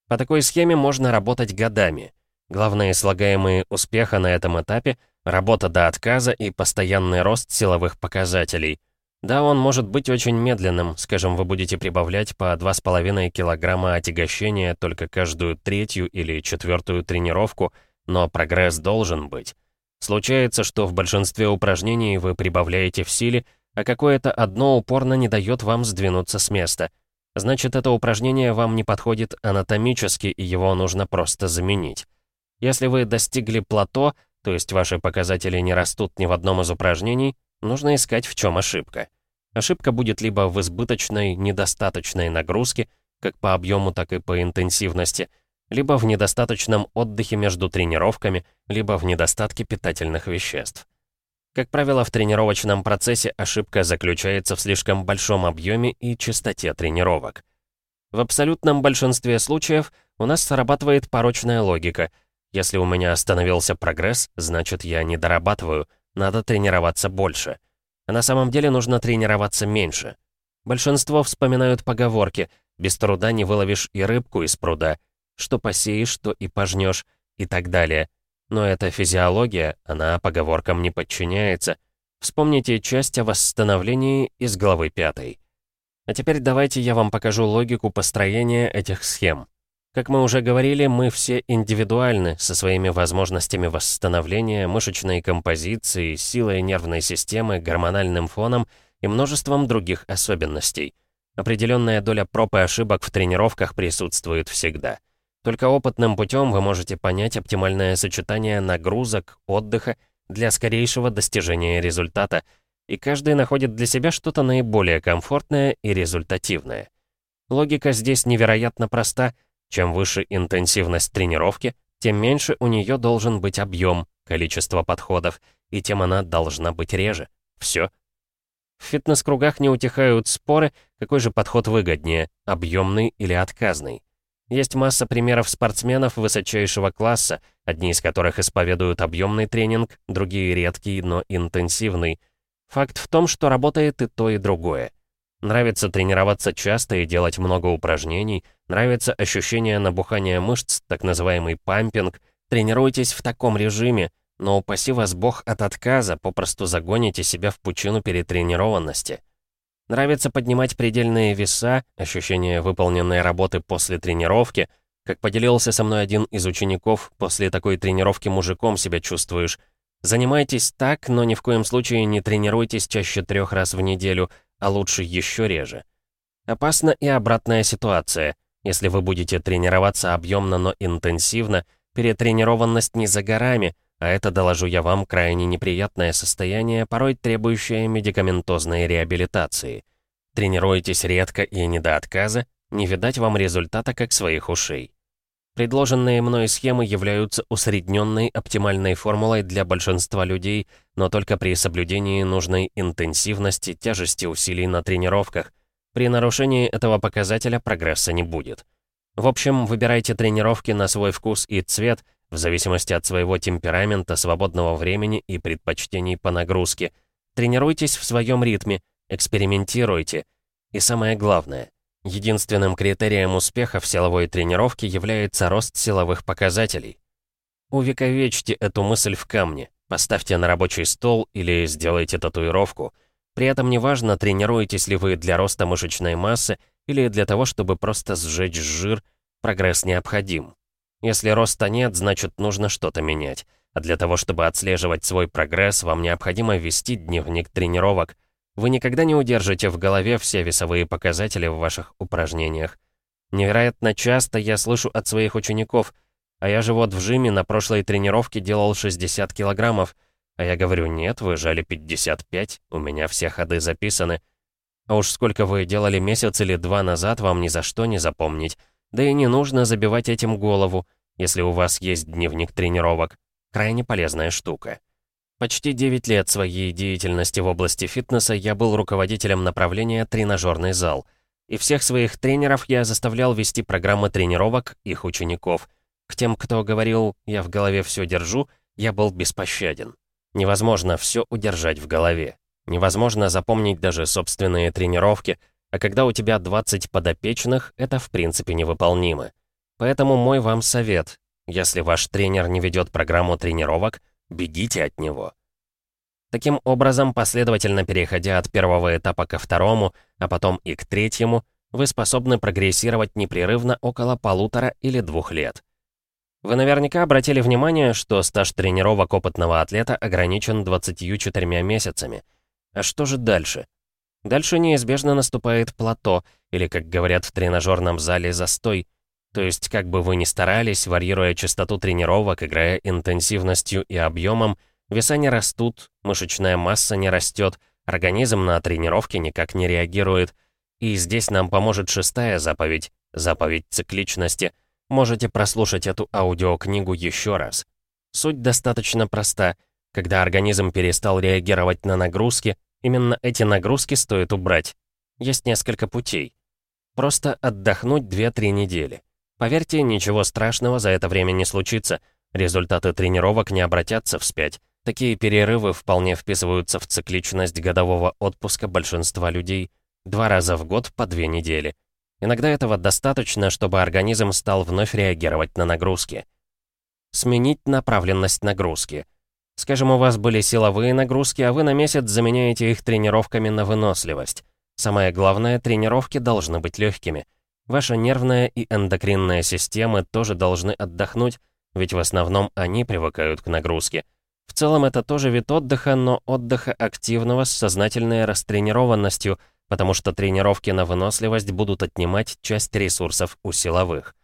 По такой схеме можно работать годами. Главные слагаемые успеха на этом этапе — работа до отказа и постоянный рост силовых показателей. Да, он может быть очень медленным, скажем, вы будете прибавлять по 2,5 килограмма отягощения только каждую третью или четвертую тренировку, но прогресс должен быть. Случается, что в большинстве упражнений вы прибавляете в силе, а какое-то одно упорно не дает вам сдвинуться с места. Значит, это упражнение вам не подходит анатомически, и его нужно просто заменить. Если вы достигли плато, то есть ваши показатели не растут ни в одном из упражнений, Нужно искать, в чем ошибка. Ошибка будет либо в избыточной, недостаточной нагрузке, как по объему, так и по интенсивности, либо в недостаточном отдыхе между тренировками, либо в недостатке питательных веществ. Как правило, в тренировочном процессе ошибка заключается в слишком большом объеме и частоте тренировок. В абсолютном большинстве случаев у нас срабатывает порочная логика. Если у меня остановился прогресс, значит я не дорабатываю, надо тренироваться больше. А на самом деле нужно тренироваться меньше. Большинство вспоминают поговорки «без труда не выловишь и рыбку из пруда», «что посеешь, что и пожнешь» и так далее. Но это физиология, она поговоркам не подчиняется. Вспомните часть о восстановлении из главы 5. А теперь давайте я вам покажу логику построения этих схем. Как мы уже говорили, мы все индивидуальны, со своими возможностями восстановления, мышечной композицией, силой нервной системы, гормональным фоном и множеством других особенностей. Определенная доля проб и ошибок в тренировках присутствует всегда. Только опытным путем вы можете понять оптимальное сочетание нагрузок, отдыха для скорейшего достижения результата, и каждый находит для себя что-то наиболее комфортное и результативное. Логика здесь невероятно проста — чем выше интенсивность тренировки, тем меньше у нее должен быть объем, количество подходов, и тем она должна быть реже. Все. В фитнес-кругах не утихают споры, какой же подход выгоднее, объемный или отказный. Есть масса примеров спортсменов высочайшего класса, одни из которых исповедуют объемный тренинг, другие редкий, но интенсивный. Факт в том, что работает и то, и другое. Нравится тренироваться часто и делать много упражнений, нравится ощущение набухания мышц, так называемый пампинг. Тренируйтесь в таком режиме, но упаси вас бог от отказа, попросту загоните себя в пучину перетренированности. Нравится поднимать предельные веса, ощущение выполненной работы после тренировки. Как поделился со мной один из учеников, после такой тренировки мужиком себя чувствуешь. Занимайтесь так, но ни в коем случае не тренируйтесь чаще трех раз в неделю – а лучше еще реже. Опасна и обратная ситуация. Если вы будете тренироваться объемно, но интенсивно, перетренированность не за горами, а это, доложу я вам, крайне неприятное состояние, порой требующее медикаментозной реабилитации. Тренируйтесь редко и не до отказа, не видать вам результата как своих ушей. Предложенные мной схемы являются усредненной оптимальной формулой для большинства людей, но только при соблюдении нужной интенсивности, тяжести усилий на тренировках. При нарушении этого показателя прогресса не будет. В общем, выбирайте тренировки на свой вкус и цвет, в зависимости от своего темперамента, свободного времени и предпочтений по нагрузке. Тренируйтесь в своем ритме, экспериментируйте. И самое главное, Единственным критерием успеха в силовой тренировке является рост силовых показателей. Увековечьте эту мысль в камне, поставьте на рабочий стол или сделайте татуировку. При этом неважно, тренируетесь ли вы для роста мышечной массы или для того, чтобы просто сжечь жир, прогресс необходим. Если роста нет, значит нужно что-то менять. А для того, чтобы отслеживать свой прогресс, вам необходимо вести дневник тренировок. Вы никогда не удержите в голове все весовые показатели в ваших упражнениях. Невероятно часто я слышу от своих учеников, а я же вот в жиме на прошлой тренировке делал 60 килограммов, а я говорю, нет, вы жали 55, у меня все ходы записаны. А уж сколько вы делали месяц или два назад, вам ни за что не запомнить. Да и не нужно забивать этим голову, если у вас есть дневник тренировок. Крайне полезная штука. Почти 9 лет своей деятельности в области фитнеса я был руководителем направления «Тренажерный зал». И всех своих тренеров я заставлял вести программы тренировок их учеников. К тем, кто говорил «я в голове все держу», я был беспощаден. Невозможно все удержать в голове. Невозможно запомнить даже собственные тренировки, а когда у тебя 20 подопечных, это в принципе невыполнимо. Поэтому мой вам совет. Если ваш тренер не ведет программу тренировок, бегите от него. Таким образом, последовательно переходя от первого этапа ко второму, а потом и к третьему, вы способны прогрессировать непрерывно около полутора или двух лет. Вы наверняка обратили внимание, что стаж тренировок опытного атлета ограничен 24 месяцами. А что же дальше? Дальше неизбежно наступает плато, или, как говорят в тренажерном зале, застой – то есть, как бы вы ни старались, варьируя частоту тренировок, играя интенсивностью и объемом, веса не растут, мышечная масса не растет, организм на тренировке никак не реагирует. И здесь нам поможет шестая заповедь, заповедь цикличности. Можете прослушать эту аудиокнигу еще раз. Суть достаточно проста. Когда организм перестал реагировать на нагрузки, именно эти нагрузки стоит убрать. Есть несколько путей. Просто отдохнуть 2-3 недели. Поверьте, ничего страшного за это время не случится. Результаты тренировок не обратятся вспять. Такие перерывы вполне вписываются в цикличность годового отпуска большинства людей. Два раза в год по две недели. Иногда этого достаточно, чтобы организм стал вновь реагировать на нагрузки. Сменить направленность нагрузки. Скажем, у вас были силовые нагрузки, а вы на месяц заменяете их тренировками на выносливость. Самое главное, тренировки должны быть легкими. Ваша нервная и эндокринная системы тоже должны отдохнуть, ведь в основном они привыкают к нагрузке. В целом это тоже вид отдыха, но отдыха активного с сознательной растренированностью, потому что тренировки на выносливость будут отнимать часть ресурсов у силовых.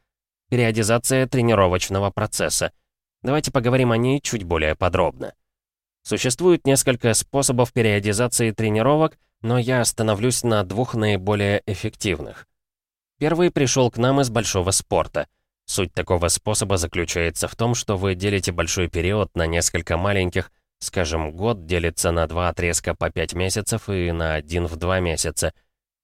Периодизация тренировочного процесса. Давайте поговорим о ней чуть более подробно. Существует несколько способов периодизации тренировок, но я остановлюсь на двух наиболее эффективных. Первый пришел к нам из большого спорта. Суть такого способа заключается в том, что вы делите большой период на несколько маленьких, скажем, год делится на два отрезка по 5 месяцев и на один в 2 месяца.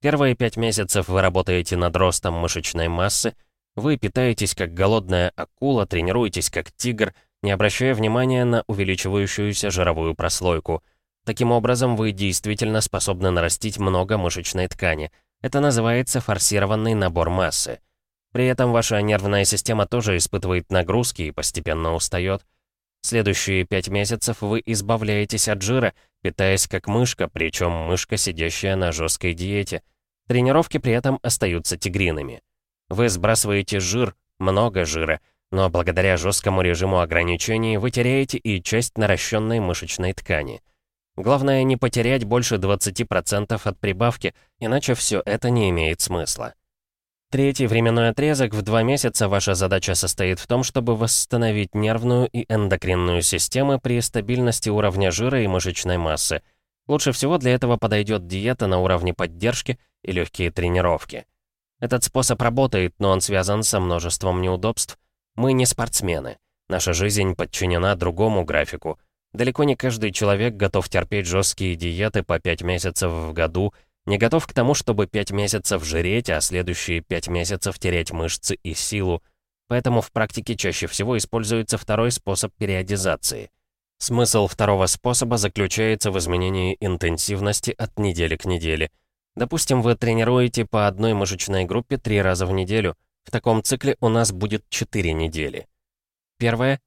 Первые 5 месяцев вы работаете над ростом мышечной массы, вы питаетесь как голодная акула, тренируетесь как тигр, не обращая внимания на увеличивающуюся жировую прослойку. Таким образом, вы действительно способны нарастить много мышечной ткани – это называется форсированный набор массы. При этом ваша нервная система тоже испытывает нагрузки и постепенно устает. Следующие пять месяцев вы избавляетесь от жира, питаясь как мышка, причем мышка, сидящая на жесткой диете. Тренировки при этом остаются тигриными. Вы сбрасываете жир, много жира, но благодаря жесткому режиму ограничений вы теряете и часть наращенной мышечной ткани. Главное не потерять больше 20% от прибавки, иначе все это не имеет смысла. Третий временной отрезок в два месяца ваша задача состоит в том, чтобы восстановить нервную и эндокринную системы при стабильности уровня жира и мышечной массы. Лучше всего для этого подойдет диета на уровне поддержки и легкие тренировки. Этот способ работает, но он связан со множеством неудобств. Мы не спортсмены. Наша жизнь подчинена другому графику — Далеко не каждый человек готов терпеть жесткие диеты по 5 месяцев в году, не готов к тому, чтобы 5 месяцев жреть, а следующие 5 месяцев терять мышцы и силу. Поэтому в практике чаще всего используется второй способ периодизации. Смысл второго способа заключается в изменении интенсивности от недели к неделе. Допустим, вы тренируете по одной мышечной группе 3 раза в неделю. В таком цикле у нас будет 4 недели. Первое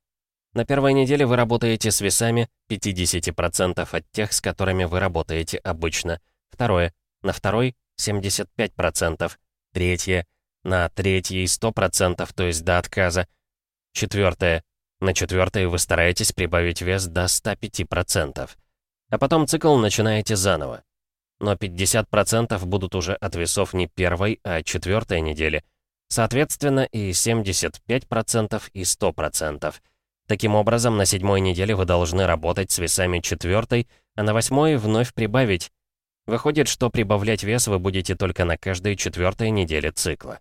На первой неделе вы работаете с весами 50% от тех, с которыми вы работаете обычно. Второе. На второй 75%. Третье. На третьей 100%, то есть до отказа. Четвертое. На четвертой вы стараетесь прибавить вес до 105%. А потом цикл начинаете заново. Но 50% будут уже от весов не первой, а четвертой недели. Соответственно, и 75%, и 100%. Таким образом, на седьмой неделе вы должны работать с весами четвертой, а на восьмой вновь прибавить. Выходит, что прибавлять вес вы будете только на каждой четвертой неделе цикла.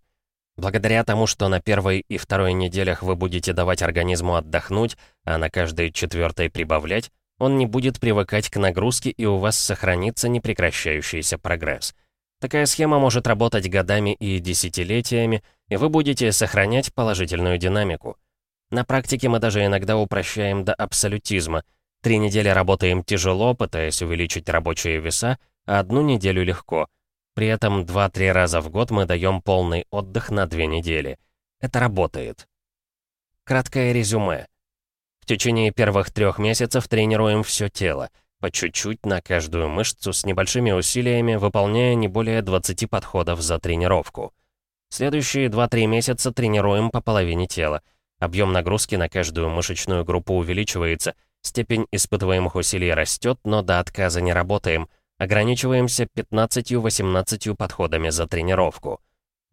Благодаря тому, что на первой и второй неделях вы будете давать организму отдохнуть, а на каждой четвертой прибавлять, он не будет привыкать к нагрузке и у вас сохранится непрекращающийся прогресс. Такая схема может работать годами и десятилетиями, и вы будете сохранять положительную динамику. На практике мы даже иногда упрощаем до абсолютизма. Три недели работаем тяжело, пытаясь увеличить рабочие веса, а одну неделю легко. При этом 2-3 раза в год мы даем полный отдых на две недели. Это работает. Краткое резюме. В течение первых трех месяцев тренируем все тело, по чуть-чуть на каждую мышцу с небольшими усилиями, выполняя не более 20 подходов за тренировку. Следующие 2-3 месяца тренируем по половине тела. Объем нагрузки на каждую мышечную группу увеличивается, степень испытываемых усилий растет, но до отказа не работаем. Ограничиваемся 15-18 подходами за тренировку.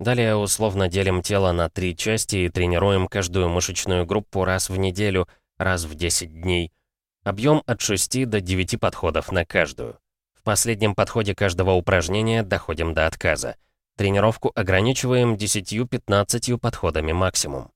Далее условно делим тело на три части и тренируем каждую мышечную группу раз в неделю, раз в 10 дней. Объем от 6 до 9 подходов на каждую. В последнем подходе каждого упражнения доходим до отказа. Тренировку ограничиваем 10-15 подходами максимум.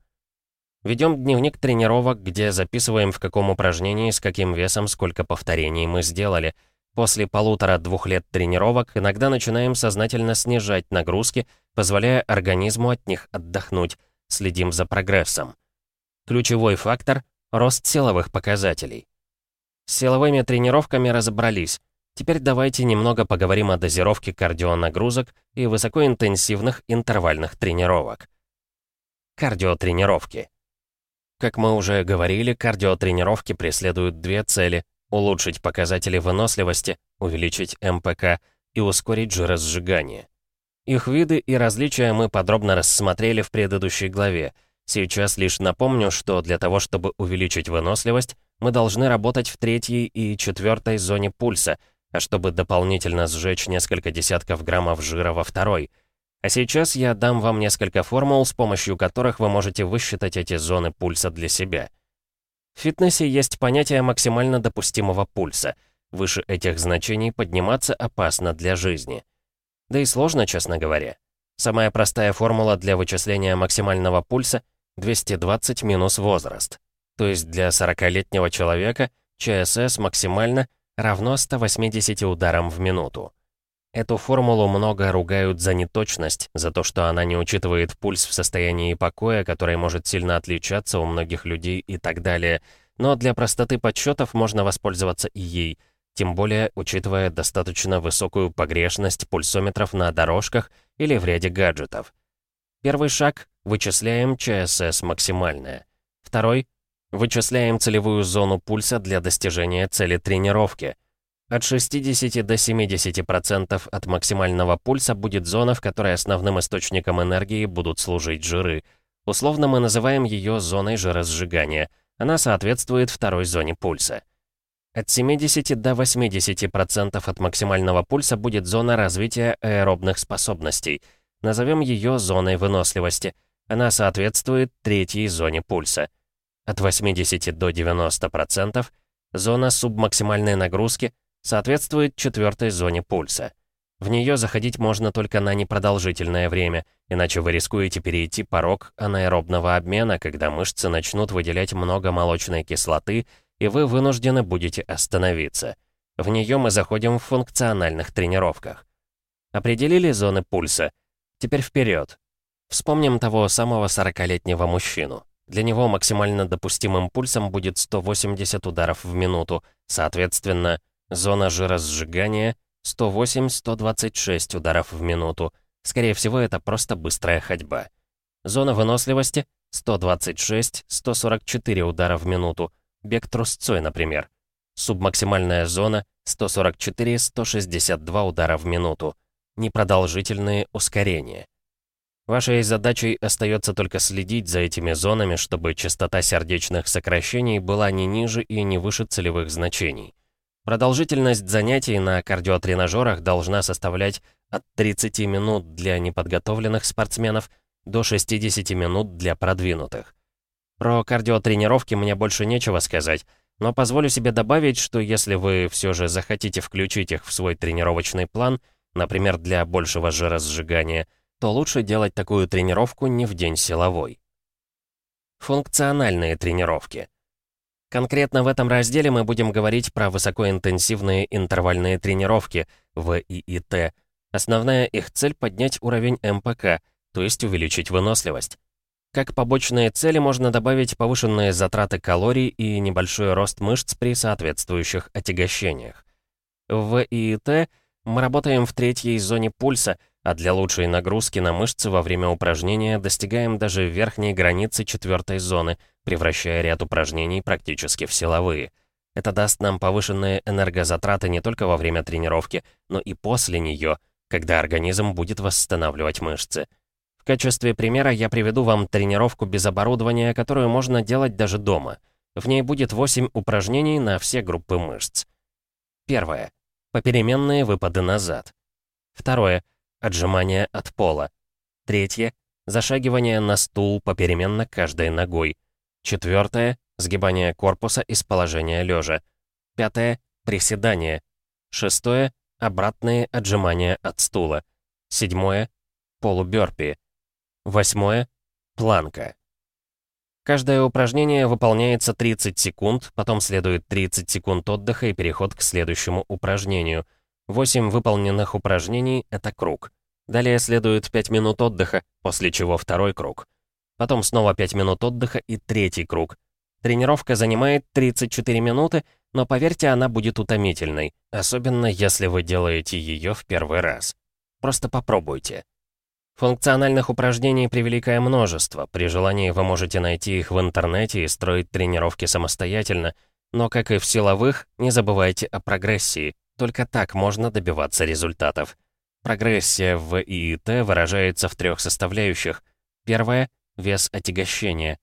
Ведем дневник тренировок, где записываем, в каком упражнении, с каким весом, сколько повторений мы сделали. После полутора-двух лет тренировок иногда начинаем сознательно снижать нагрузки, позволяя организму от них отдохнуть. Следим за прогрессом. Ключевой фактор — рост силовых показателей. С силовыми тренировками разобрались. Теперь давайте немного поговорим о дозировке кардионагрузок и высокоинтенсивных интервальных тренировок. Кардиотренировки. Как мы уже говорили, кардиотренировки преследуют две цели – улучшить показатели выносливости, увеличить МПК и ускорить жиросжигание. Их виды и различия мы подробно рассмотрели в предыдущей главе. Сейчас лишь напомню, что для того, чтобы увеличить выносливость, мы должны работать в третьей и четвертой зоне пульса, а чтобы дополнительно сжечь несколько десятков граммов жира во второй – а сейчас я дам вам несколько формул, с помощью которых вы можете высчитать эти зоны пульса для себя. В фитнесе есть понятие максимально допустимого пульса. Выше этих значений подниматься опасно для жизни. Да и сложно, честно говоря. Самая простая формула для вычисления максимального пульса — 220 минус возраст. То есть для 40-летнего человека ЧСС максимально равно 180 ударам в минуту. Эту формулу много ругают за неточность, за то, что она не учитывает пульс в состоянии покоя, который может сильно отличаться у многих людей и так далее. Но для простоты подсчетов можно воспользоваться и ей, тем более учитывая достаточно высокую погрешность пульсометров на дорожках или в ряде гаджетов. Первый шаг — вычисляем ЧСС максимальное. Второй — вычисляем целевую зону пульса для достижения цели тренировки — от 60 до 70% от максимального пульса будет зона, в которой основным источником энергии будут служить жиры. Условно мы называем ее зоной жиросжигания. Она соответствует второй зоне пульса. От 70 до 80% от максимального пульса будет зона развития аэробных способностей. Назовем ее зоной выносливости. Она соответствует третьей зоне пульса. От 80 до 90% зона субмаксимальной нагрузки, соответствует четвертой зоне пульса. В нее заходить можно только на непродолжительное время, иначе вы рискуете перейти порог анаэробного обмена, когда мышцы начнут выделять много молочной кислоты, и вы вынуждены будете остановиться. В нее мы заходим в функциональных тренировках. Определили зоны пульса. Теперь вперед. Вспомним того самого 40-летнего мужчину. Для него максимально допустимым пульсом будет 180 ударов в минуту, соответственно, Зона жиросжигания 108-126 ударов в минуту. Скорее всего, это просто быстрая ходьба. Зона выносливости 126-144 удара в минуту, бег трусцой, например. Субмаксимальная зона 144-162 удара в минуту. Непродолжительные ускорения. Вашей задачей остается только следить за этими зонами, чтобы частота сердечных сокращений была не ниже и не выше целевых значений. Продолжительность занятий на кардиотренажерах должна составлять от 30 минут для неподготовленных спортсменов до 60 минут для продвинутых. Про кардиотренировки мне больше нечего сказать, но позволю себе добавить, что если вы все же захотите включить их в свой тренировочный план, например, для большего жиросжигания, то лучше делать такую тренировку не в день силовой. Функциональные тренировки. Конкретно в этом разделе мы будем говорить про высокоинтенсивные интервальные тренировки, ВИИТ. Основная их цель — поднять уровень МПК, то есть увеличить выносливость. Как побочные цели можно добавить повышенные затраты калорий и небольшой рост мышц при соответствующих отягощениях. В ВИИТ мы работаем в третьей зоне пульса, а для лучшей нагрузки на мышцы во время упражнения достигаем даже верхней границы четвертой зоны — превращая ряд упражнений практически в силовые. Это даст нам повышенные энергозатраты не только во время тренировки, но и после нее, когда организм будет восстанавливать мышцы. В качестве примера я приведу вам тренировку без оборудования, которую можно делать даже дома. В ней будет 8 упражнений на все группы мышц. Первое. Попеременные выпады назад. Второе. Отжимания от пола. Третье. Зашагивание на стул попеременно каждой ногой. Четвертое — сгибание корпуса из положения лежа. Пятое — приседание. Шестое — обратные отжимания от стула. Седьмое — полуберпи. Восьмое — планка. Каждое упражнение выполняется 30 секунд, потом следует 30 секунд отдыха и переход к следующему упражнению. 8 выполненных упражнений — это круг. Далее следует 5 минут отдыха, после чего второй круг. Потом снова 5 минут отдыха и третий круг. Тренировка занимает 34 минуты, но поверьте, она будет утомительной, особенно если вы делаете ее в первый раз. Просто попробуйте. Функциональных упражнений превеликое множество. При желании вы можете найти их в интернете и строить тренировки самостоятельно, но, как и в силовых, не забывайте о прогрессии. Только так можно добиваться результатов. Прогрессия в ИИТ выражается в трех составляющих. Первая вес отягощения.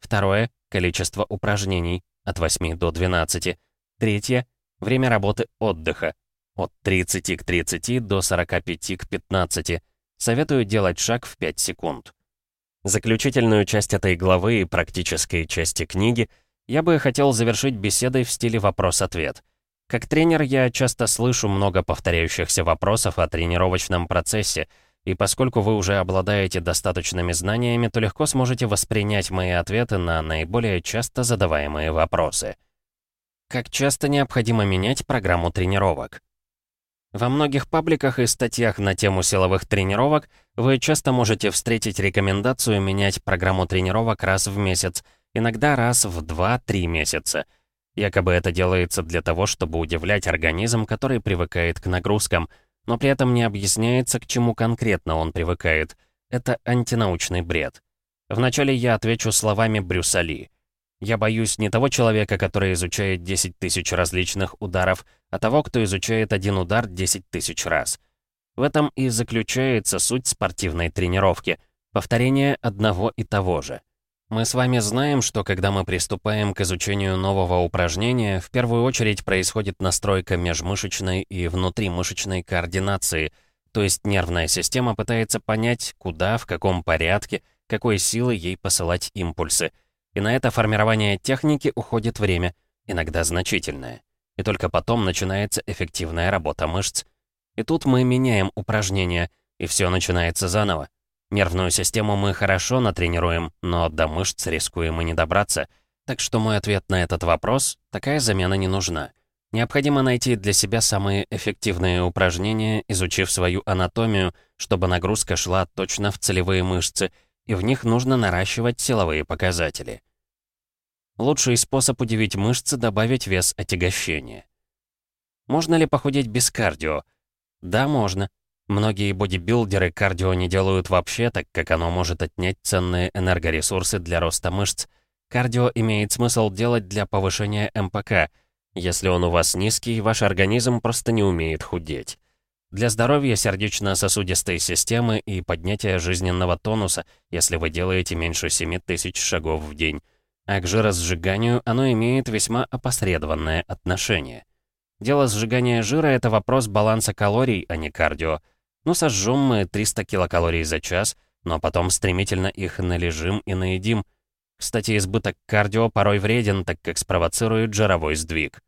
Второе — количество упражнений, от 8 до 12. Третье — время работы отдыха, от 30 к 30 до 45 к 15. Советую делать шаг в 5 секунд. Заключительную часть этой главы и практической части книги я бы хотел завершить беседой в стиле вопрос-ответ. Как тренер я часто слышу много повторяющихся вопросов о тренировочном процессе — и поскольку вы уже обладаете достаточными знаниями, то легко сможете воспринять мои ответы на наиболее часто задаваемые вопросы. Как часто необходимо менять программу тренировок? Во многих пабликах и статьях на тему силовых тренировок вы часто можете встретить рекомендацию менять программу тренировок раз в месяц, иногда раз в 2-3 месяца. Якобы это делается для того, чтобы удивлять организм, который привыкает к нагрузкам – но при этом не объясняется, к чему конкретно он привыкает. Это антинаучный бред. Вначале я отвечу словами Брюса Ли. Я боюсь не того человека, который изучает 10 тысяч различных ударов, а того, кто изучает один удар 10 тысяч раз. В этом и заключается суть спортивной тренировки — повторение одного и того же. Мы с вами знаем, что когда мы приступаем к изучению нового упражнения, в первую очередь происходит настройка межмышечной и внутримышечной координации, то есть нервная система пытается понять, куда, в каком порядке, какой силой ей посылать импульсы. И на это формирование техники уходит время, иногда значительное. И только потом начинается эффективная работа мышц. И тут мы меняем упражнения, и все начинается заново. Нервную систему мы хорошо натренируем, но до мышц рискуем и не добраться. Так что мой ответ на этот вопрос — такая замена не нужна. Необходимо найти для себя самые эффективные упражнения, изучив свою анатомию, чтобы нагрузка шла точно в целевые мышцы, и в них нужно наращивать силовые показатели. Лучший способ удивить мышцы — добавить вес отягощения. Можно ли похудеть без кардио? Да, можно. Многие бодибилдеры кардио не делают вообще, так как оно может отнять ценные энергоресурсы для роста мышц. Кардио имеет смысл делать для повышения МПК. Если он у вас низкий, ваш организм просто не умеет худеть. Для здоровья сердечно-сосудистой системы и поднятия жизненного тонуса, если вы делаете меньше 7 тысяч шагов в день. А к жиросжиганию оно имеет весьма опосредованное отношение. Дело сжигания жира — это вопрос баланса калорий, а не кардио. Ну, сожжем мы 300 килокалорий за час, но потом стремительно их належим и наедим. Кстати, избыток кардио порой вреден, так как спровоцирует жировой сдвиг.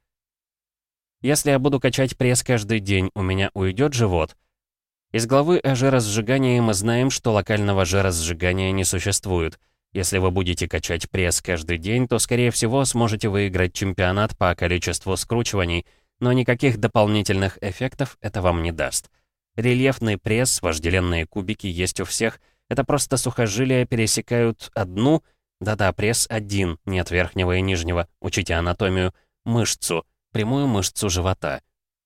Если я буду качать пресс каждый день, у меня уйдет живот? Из главы о жиросжигании мы знаем, что локального жиросжигания не существует. Если вы будете качать пресс каждый день, то, скорее всего, сможете выиграть чемпионат по количеству скручиваний, но никаких дополнительных эффектов это вам не даст. Рельефный пресс, вожделенные кубики есть у всех. Это просто сухожилия пересекают одну, да-да, пресс один, нет верхнего и нижнего, учите анатомию, мышцу, прямую мышцу живота.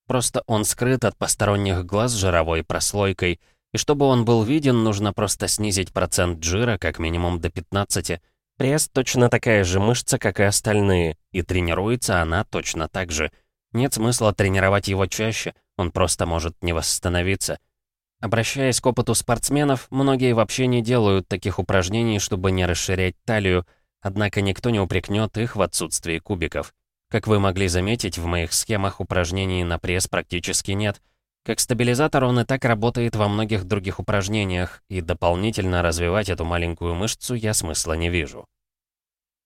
Просто он скрыт от посторонних глаз жировой прослойкой, и чтобы он был виден, нужно просто снизить процент жира как минимум до 15. Пресс точно такая же мышца, как и остальные, и тренируется она точно так же. Нет смысла тренировать его чаще, он просто может не восстановиться. Обращаясь к опыту спортсменов, многие вообще не делают таких упражнений, чтобы не расширять талию, однако никто не упрекнет их в отсутствии кубиков. Как вы могли заметить, в моих схемах упражнений на пресс практически нет. Как стабилизатор он и так работает во многих других упражнениях, и дополнительно развивать эту маленькую мышцу я смысла не вижу.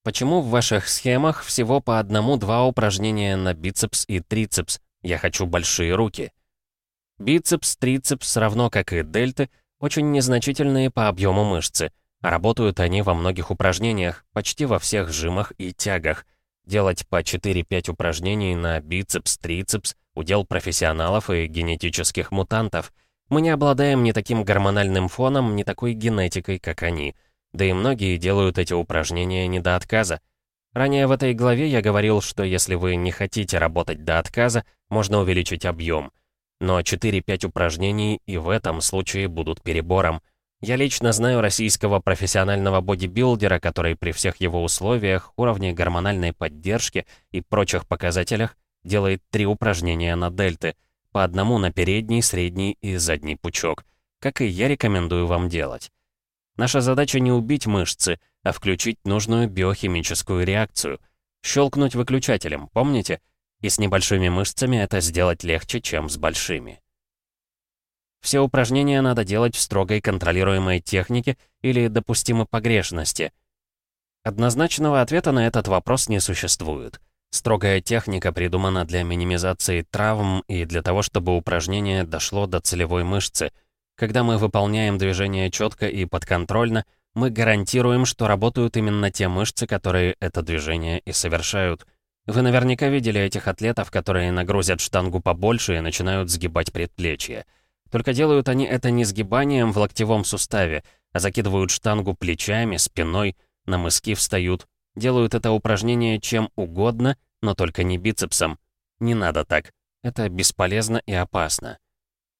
Почему в ваших схемах всего по одному-два упражнения на бицепс и трицепс, я хочу большие руки. Бицепс, трицепс, равно как и дельты, очень незначительные по объему мышцы, работают они во многих упражнениях, почти во всех жимах и тягах. Делать по 4-5 упражнений на бицепс, трицепс – удел профессионалов и генетических мутантов. Мы не обладаем ни таким гормональным фоном, ни такой генетикой, как они. Да и многие делают эти упражнения не до отказа. Ранее в этой главе я говорил, что если вы не хотите работать до отказа, можно увеличить объем. Но 4-5 упражнений и в этом случае будут перебором. Я лично знаю российского профессионального бодибилдера, который при всех его условиях, уровне гормональной поддержки и прочих показателях делает три упражнения на дельты, по одному на передний, средний и задний пучок, как и я рекомендую вам делать. Наша задача не убить мышцы, а включить нужную биохимическую реакцию. Щелкнуть выключателем, помните? И с небольшими мышцами это сделать легче, чем с большими. Все упражнения надо делать в строгой контролируемой технике или допустимой погрешности. Однозначного ответа на этот вопрос не существует. Строгая техника придумана для минимизации травм и для того, чтобы упражнение дошло до целевой мышцы — когда мы выполняем движение четко и подконтрольно, мы гарантируем, что работают именно те мышцы, которые это движение и совершают. Вы наверняка видели этих атлетов, которые нагрузят штангу побольше и начинают сгибать предплечье. Только делают они это не сгибанием в локтевом суставе, а закидывают штангу плечами, спиной, на мыски встают. Делают это упражнение чем угодно, но только не бицепсом. Не надо так. Это бесполезно и опасно.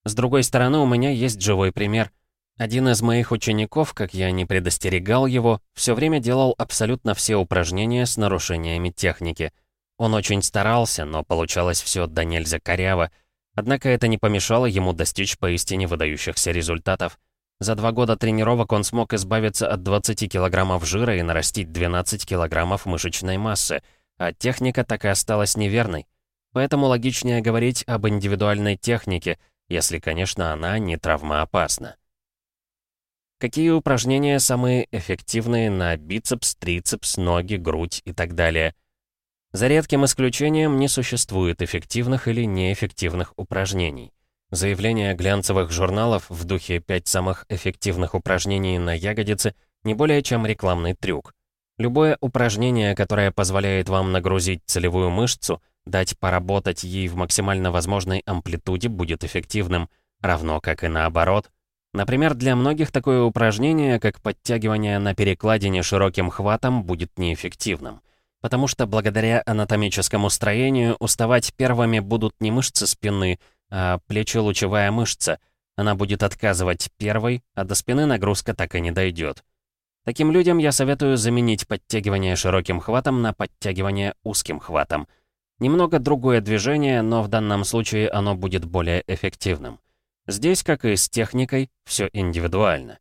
С другой стороны, у меня есть живой пример. Один из моих учеников, как я не предостерегал его, все время делал абсолютно все упражнения с нарушениями техники. Он очень старался, но получалось все до нельзя коряво. Однако это не помешало ему достичь поистине выдающихся результатов. За два года тренировок он смог избавиться от 20 килограммов жира и нарастить 12 килограммов мышечной массы, а техника так и осталась неверной. Поэтому логичнее говорить об индивидуальной технике — если, конечно, она не травмоопасна. Какие упражнения самые эффективные на бицепс, трицепс, ноги, грудь и так далее? За редким исключением не существует эффективных или неэффективных упражнений. Заявления глянцевых журналов в духе «5 самых эффективных упражнений на ягодицы» не более чем рекламный трюк. Любое упражнение, которое позволяет вам нагрузить целевую мышцу, Дать поработать ей в максимально возможной амплитуде будет эффективным, равно как и наоборот. Например, для многих такое упражнение, как подтягивание на перекладине широким хватом, будет неэффективным. Потому что благодаря анатомическому строению уставать первыми будут не мышцы спины, а плечи-лучевая мышца. Она будет отказывать первой, а до спины нагрузка так и не дойдет. Таким людям я советую заменить подтягивание широким хватом на подтягивание узким хватом. Немного другое движение, но в данном случае оно будет более эффективным. Здесь, как и с техникой, все индивидуально.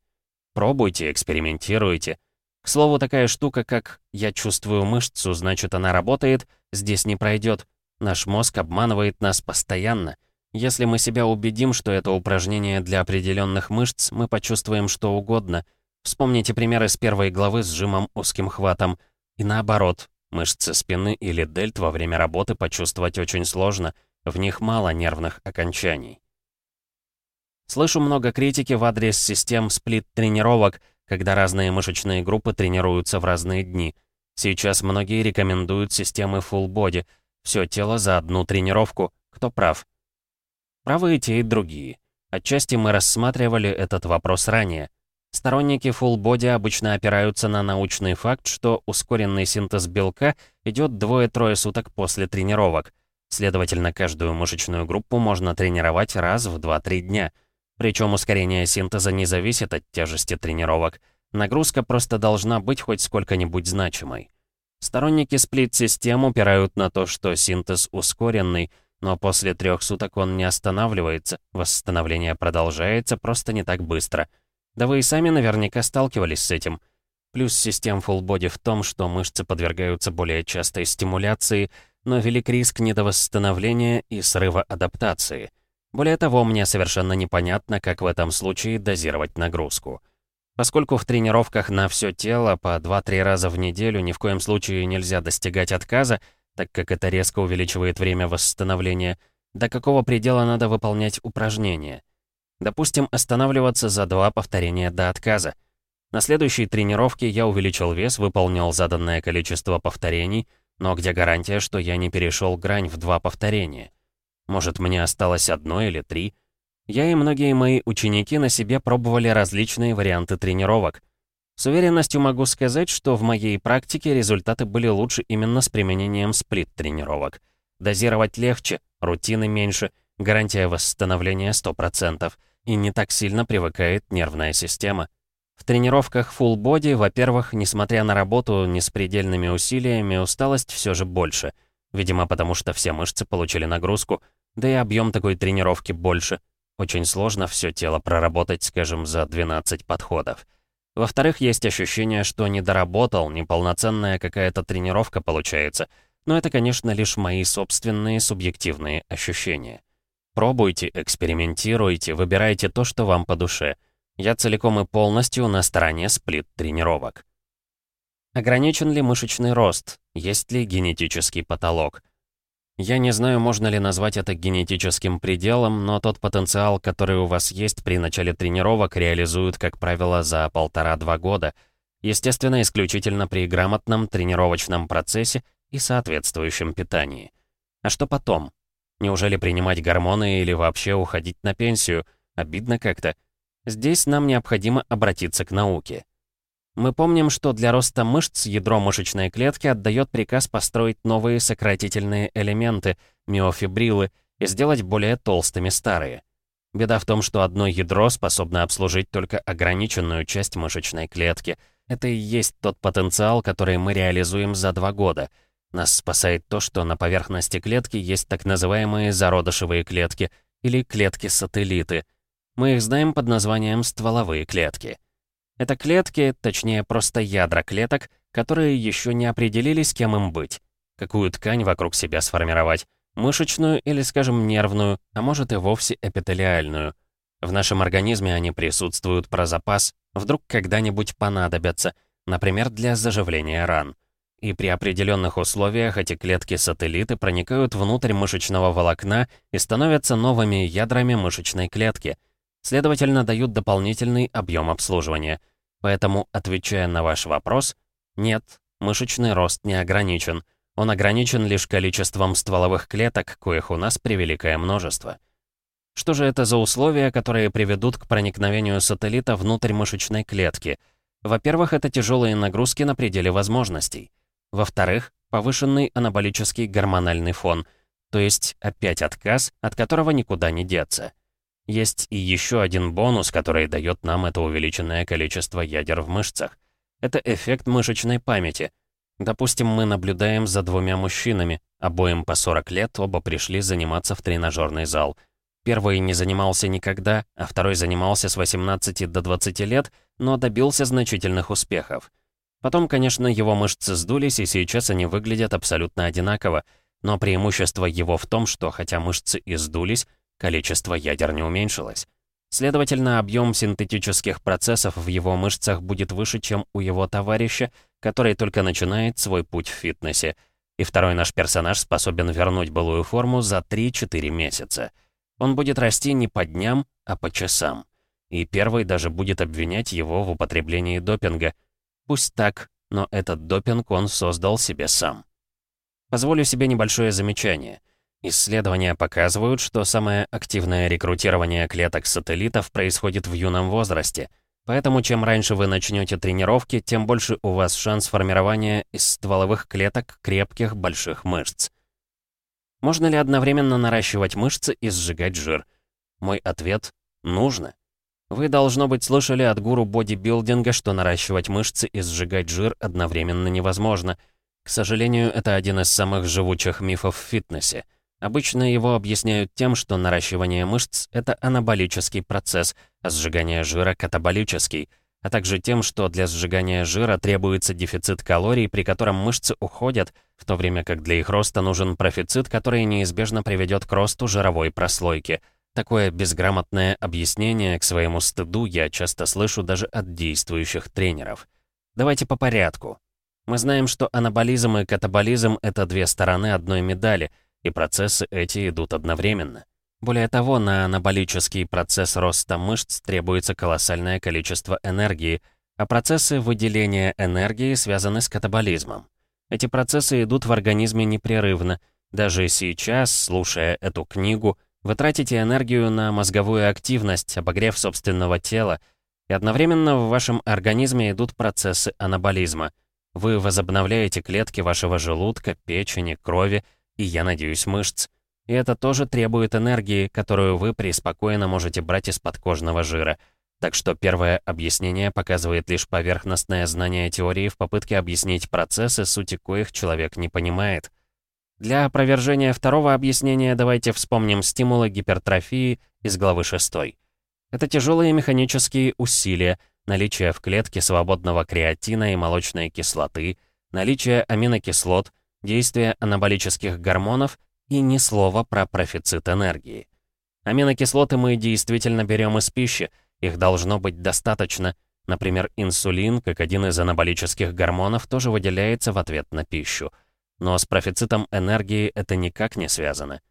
Пробуйте, экспериментируйте. К слову, такая штука, как «я чувствую мышцу, значит она работает», здесь не пройдет. Наш мозг обманывает нас постоянно. Если мы себя убедим, что это упражнение для определенных мышц, мы почувствуем что угодно — Вспомните примеры с первой главы с сжимом узким хватом. И наоборот, мышцы спины или дельт во время работы почувствовать очень сложно, в них мало нервных окончаний. Слышу много критики в адрес систем сплит-тренировок, когда разные мышечные группы тренируются в разные дни. Сейчас многие рекомендуют системы full body, все тело за одну тренировку. Кто прав? Правы и те, и другие. Отчасти мы рассматривали этот вопрос ранее. Сторонники full body обычно опираются на научный факт, что ускоренный синтез белка идет двое-трое суток после тренировок. Следовательно, каждую мышечную группу можно тренировать раз в 2-3 дня. Причем ускорение синтеза не зависит от тяжести тренировок. Нагрузка просто должна быть хоть сколько-нибудь значимой. Сторонники сплит-систем упирают на то, что синтез ускоренный, но после трех суток он не останавливается, восстановление продолжается просто не так быстро — да вы и сами наверняка сталкивались с этим. Плюс систем Full Body в том, что мышцы подвергаются более частой стимуляции, но велик риск недовосстановления и срыва адаптации. Более того, мне совершенно непонятно, как в этом случае дозировать нагрузку. Поскольку в тренировках на все тело по 2-3 раза в неделю ни в коем случае нельзя достигать отказа, так как это резко увеличивает время восстановления, до какого предела надо выполнять упражнения — Допустим, останавливаться за два повторения до отказа. На следующей тренировке я увеличил вес, выполнил заданное количество повторений, но где гарантия, что я не перешел грань в два повторения? Может, мне осталось одно или три? Я и многие мои ученики на себе пробовали различные варианты тренировок. С уверенностью могу сказать, что в моей практике результаты были лучше именно с применением сплит-тренировок. Дозировать легче, рутины меньше — гарантия восстановления 100%, и не так сильно привыкает нервная система. В тренировках full body, во-первых, несмотря на работу не с предельными усилиями, усталость все же больше. Видимо, потому что все мышцы получили нагрузку, да и объем такой тренировки больше. Очень сложно все тело проработать, скажем, за 12 подходов. Во-вторых, есть ощущение, что не доработал, неполноценная какая-то тренировка получается. Но это, конечно, лишь мои собственные субъективные ощущения. Пробуйте, экспериментируйте, выбирайте то, что вам по душе. Я целиком и полностью на стороне сплит-тренировок. Ограничен ли мышечный рост? Есть ли генетический потолок? Я не знаю, можно ли назвать это генетическим пределом, но тот потенциал, который у вас есть при начале тренировок, реализуют, как правило, за полтора-два года. Естественно, исключительно при грамотном тренировочном процессе и соответствующем питании. А что потом? Неужели принимать гормоны или вообще уходить на пенсию? Обидно как-то. Здесь нам необходимо обратиться к науке. Мы помним, что для роста мышц ядро мышечной клетки отдает приказ построить новые сократительные элементы, миофибрилы, и сделать более толстыми старые. Беда в том, что одно ядро способно обслужить только ограниченную часть мышечной клетки. Это и есть тот потенциал, который мы реализуем за два года — нас спасает то, что на поверхности клетки есть так называемые зародышевые клетки или клетки-сателлиты. Мы их знаем под названием стволовые клетки. Это клетки, точнее просто ядра клеток, которые еще не определились, кем им быть. Какую ткань вокруг себя сформировать. Мышечную или, скажем, нервную, а может и вовсе эпителиальную. В нашем организме они присутствуют про запас, вдруг когда-нибудь понадобятся, например, для заживления ран и при определенных условиях эти клетки-сателлиты проникают внутрь мышечного волокна и становятся новыми ядрами мышечной клетки, следовательно, дают дополнительный объем обслуживания. Поэтому, отвечая на ваш вопрос, нет, мышечный рост не ограничен. Он ограничен лишь количеством стволовых клеток, коих у нас превеликое множество. Что же это за условия, которые приведут к проникновению сателлита внутрь мышечной клетки? Во-первых, это тяжелые нагрузки на пределе возможностей. Во-вторых, повышенный анаболический гормональный фон, то есть опять отказ, от которого никуда не деться. Есть и еще один бонус, который дает нам это увеличенное количество ядер в мышцах. Это эффект мышечной памяти. Допустим, мы наблюдаем за двумя мужчинами, обоим по 40 лет, оба пришли заниматься в тренажерный зал. Первый не занимался никогда, а второй занимался с 18 до 20 лет, но добился значительных успехов. Потом, конечно, его мышцы сдулись, и сейчас они выглядят абсолютно одинаково, но преимущество его в том, что хотя мышцы и сдулись, количество ядер не уменьшилось. Следовательно, объем синтетических процессов в его мышцах будет выше, чем у его товарища, который только начинает свой путь в фитнесе. И второй наш персонаж способен вернуть былую форму за 3-4 месяца. Он будет расти не по дням, а по часам. И первый даже будет обвинять его в употреблении допинга. Пусть так, но этот допинг он создал себе сам. Позволю себе небольшое замечание. Исследования показывают, что самое активное рекрутирование клеток-сателлитов происходит в юном возрасте. Поэтому чем раньше вы начнете тренировки, тем больше у вас шанс формирования из стволовых клеток крепких больших мышц. Можно ли одновременно наращивать мышцы и сжигать жир? Мой ответ – нужно. Вы, должно быть, слышали от гуру бодибилдинга, что наращивать мышцы и сжигать жир одновременно невозможно. К сожалению, это один из самых живучих мифов в фитнесе – Обычно его объясняют тем, что наращивание мышц — это анаболический процесс, а сжигание жира — катаболический, а также тем, что для сжигания жира требуется дефицит калорий, при котором мышцы уходят, в то время как для их роста нужен профицит, который неизбежно приведет к росту жировой прослойки. Такое безграмотное объяснение к своему стыду я часто слышу даже от действующих тренеров. Давайте по порядку. Мы знаем, что анаболизм и катаболизм — это две стороны одной медали — и процессы эти идут одновременно. Более того, на анаболический процесс роста мышц требуется колоссальное количество энергии, а процессы выделения энергии связаны с катаболизмом. Эти процессы идут в организме непрерывно. Даже сейчас, слушая эту книгу, вы тратите энергию на мозговую активность, обогрев собственного тела, и одновременно в вашем организме идут процессы анаболизма. Вы возобновляете клетки вашего желудка, печени, крови, и, я надеюсь, мышц. И это тоже требует энергии, которую вы преспокойно можете брать из подкожного жира. Так что первое объяснение показывает лишь поверхностное знание теории в попытке объяснить процессы, сути коих человек не понимает. Для опровержения второго объяснения давайте вспомним стимулы гипертрофии из главы 6. Это тяжелые механические усилия, наличие в клетке свободного креатина и молочной кислоты, наличие аминокислот — действие анаболических гормонов и ни слова про профицит энергии. Аминокислоты мы действительно берем из пищи, их должно быть достаточно. Например, инсулин, как один из анаболических гормонов, тоже выделяется в ответ на пищу. Но с профицитом энергии это никак не связано.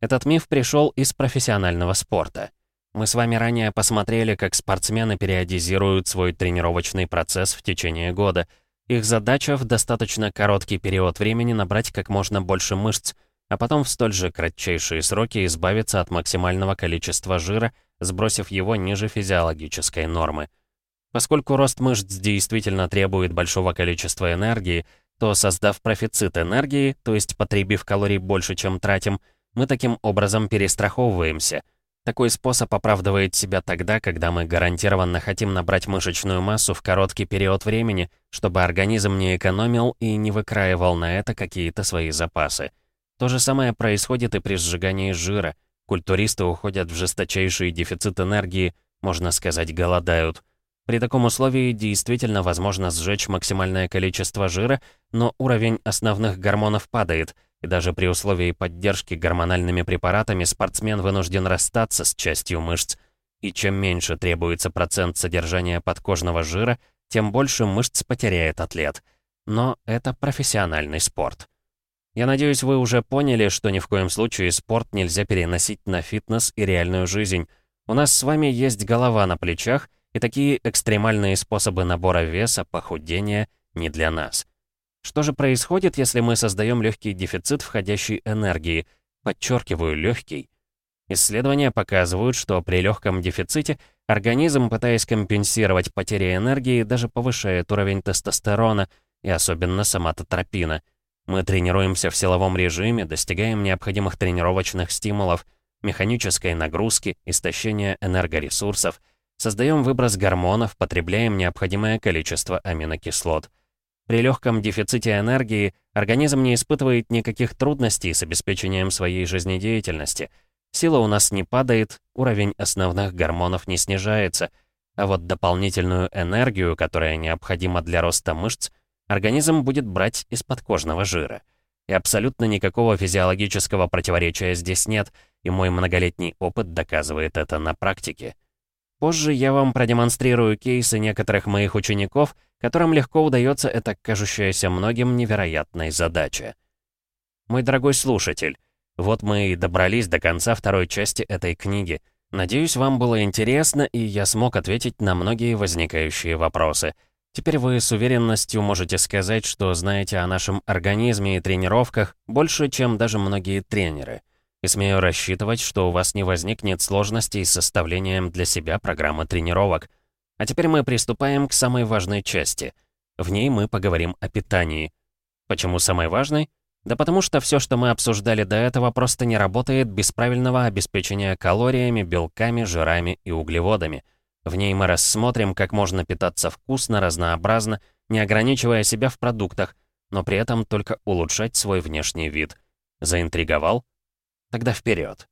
Этот миф пришел из профессионального спорта. Мы с вами ранее посмотрели, как спортсмены периодизируют свой тренировочный процесс в течение года — их задача в достаточно короткий период времени набрать как можно больше мышц, а потом в столь же кратчайшие сроки избавиться от максимального количества жира, сбросив его ниже физиологической нормы. Поскольку рост мышц действительно требует большого количества энергии, то создав профицит энергии, то есть потребив калорий больше, чем тратим, мы таким образом перестраховываемся — такой способ оправдывает себя тогда, когда мы гарантированно хотим набрать мышечную массу в короткий период времени, чтобы организм не экономил и не выкраивал на это какие-то свои запасы. То же самое происходит и при сжигании жира. Культуристы уходят в жесточайший дефицит энергии, можно сказать, голодают. При таком условии действительно возможно сжечь максимальное количество жира, но уровень основных гормонов падает, и даже при условии поддержки гормональными препаратами спортсмен вынужден расстаться с частью мышц. И чем меньше требуется процент содержания подкожного жира, тем больше мышц потеряет атлет. Но это профессиональный спорт. Я надеюсь, вы уже поняли, что ни в коем случае спорт нельзя переносить на фитнес и реальную жизнь. У нас с вами есть голова на плечах, и такие экстремальные способы набора веса, похудения не для нас. Что же происходит, если мы создаем легкий дефицит входящей энергии? Подчеркиваю, легкий. Исследования показывают, что при легком дефиците организм, пытаясь компенсировать потери энергии, даже повышает уровень тестостерона и особенно соматотропина. Мы тренируемся в силовом режиме, достигаем необходимых тренировочных стимулов. механической нагрузки, истощения энергоресурсов, создаем выброс гормонов, потребляем необходимое количество аминокислот. При легком дефиците энергии организм не испытывает никаких трудностей с обеспечением своей жизнедеятельности. Сила у нас не падает, уровень основных гормонов не снижается, а вот дополнительную энергию, которая необходима для роста мышц, организм будет брать из подкожного жира. И абсолютно никакого физиологического противоречия здесь нет, и мой многолетний опыт доказывает это на практике. Позже я вам продемонстрирую кейсы некоторых моих учеников, которым легко удается эта кажущаяся многим невероятной задача. Мой дорогой слушатель, вот мы и добрались до конца второй части этой книги. Надеюсь, вам было интересно, и я смог ответить на многие возникающие вопросы. Теперь вы с уверенностью можете сказать, что знаете о нашем организме и тренировках больше, чем даже многие тренеры. И смею рассчитывать, что у вас не возникнет сложностей с составлением для себя программы тренировок. А теперь мы приступаем к самой важной части. В ней мы поговорим о питании. Почему самой важной? Да потому что все, что мы обсуждали до этого, просто не работает без правильного обеспечения калориями, белками, жирами и углеводами – в ней мы рассмотрим, как можно питаться вкусно, разнообразно, не ограничивая себя в продуктах, но при этом только улучшать свой внешний вид. Заинтриговал? Тогда вперед.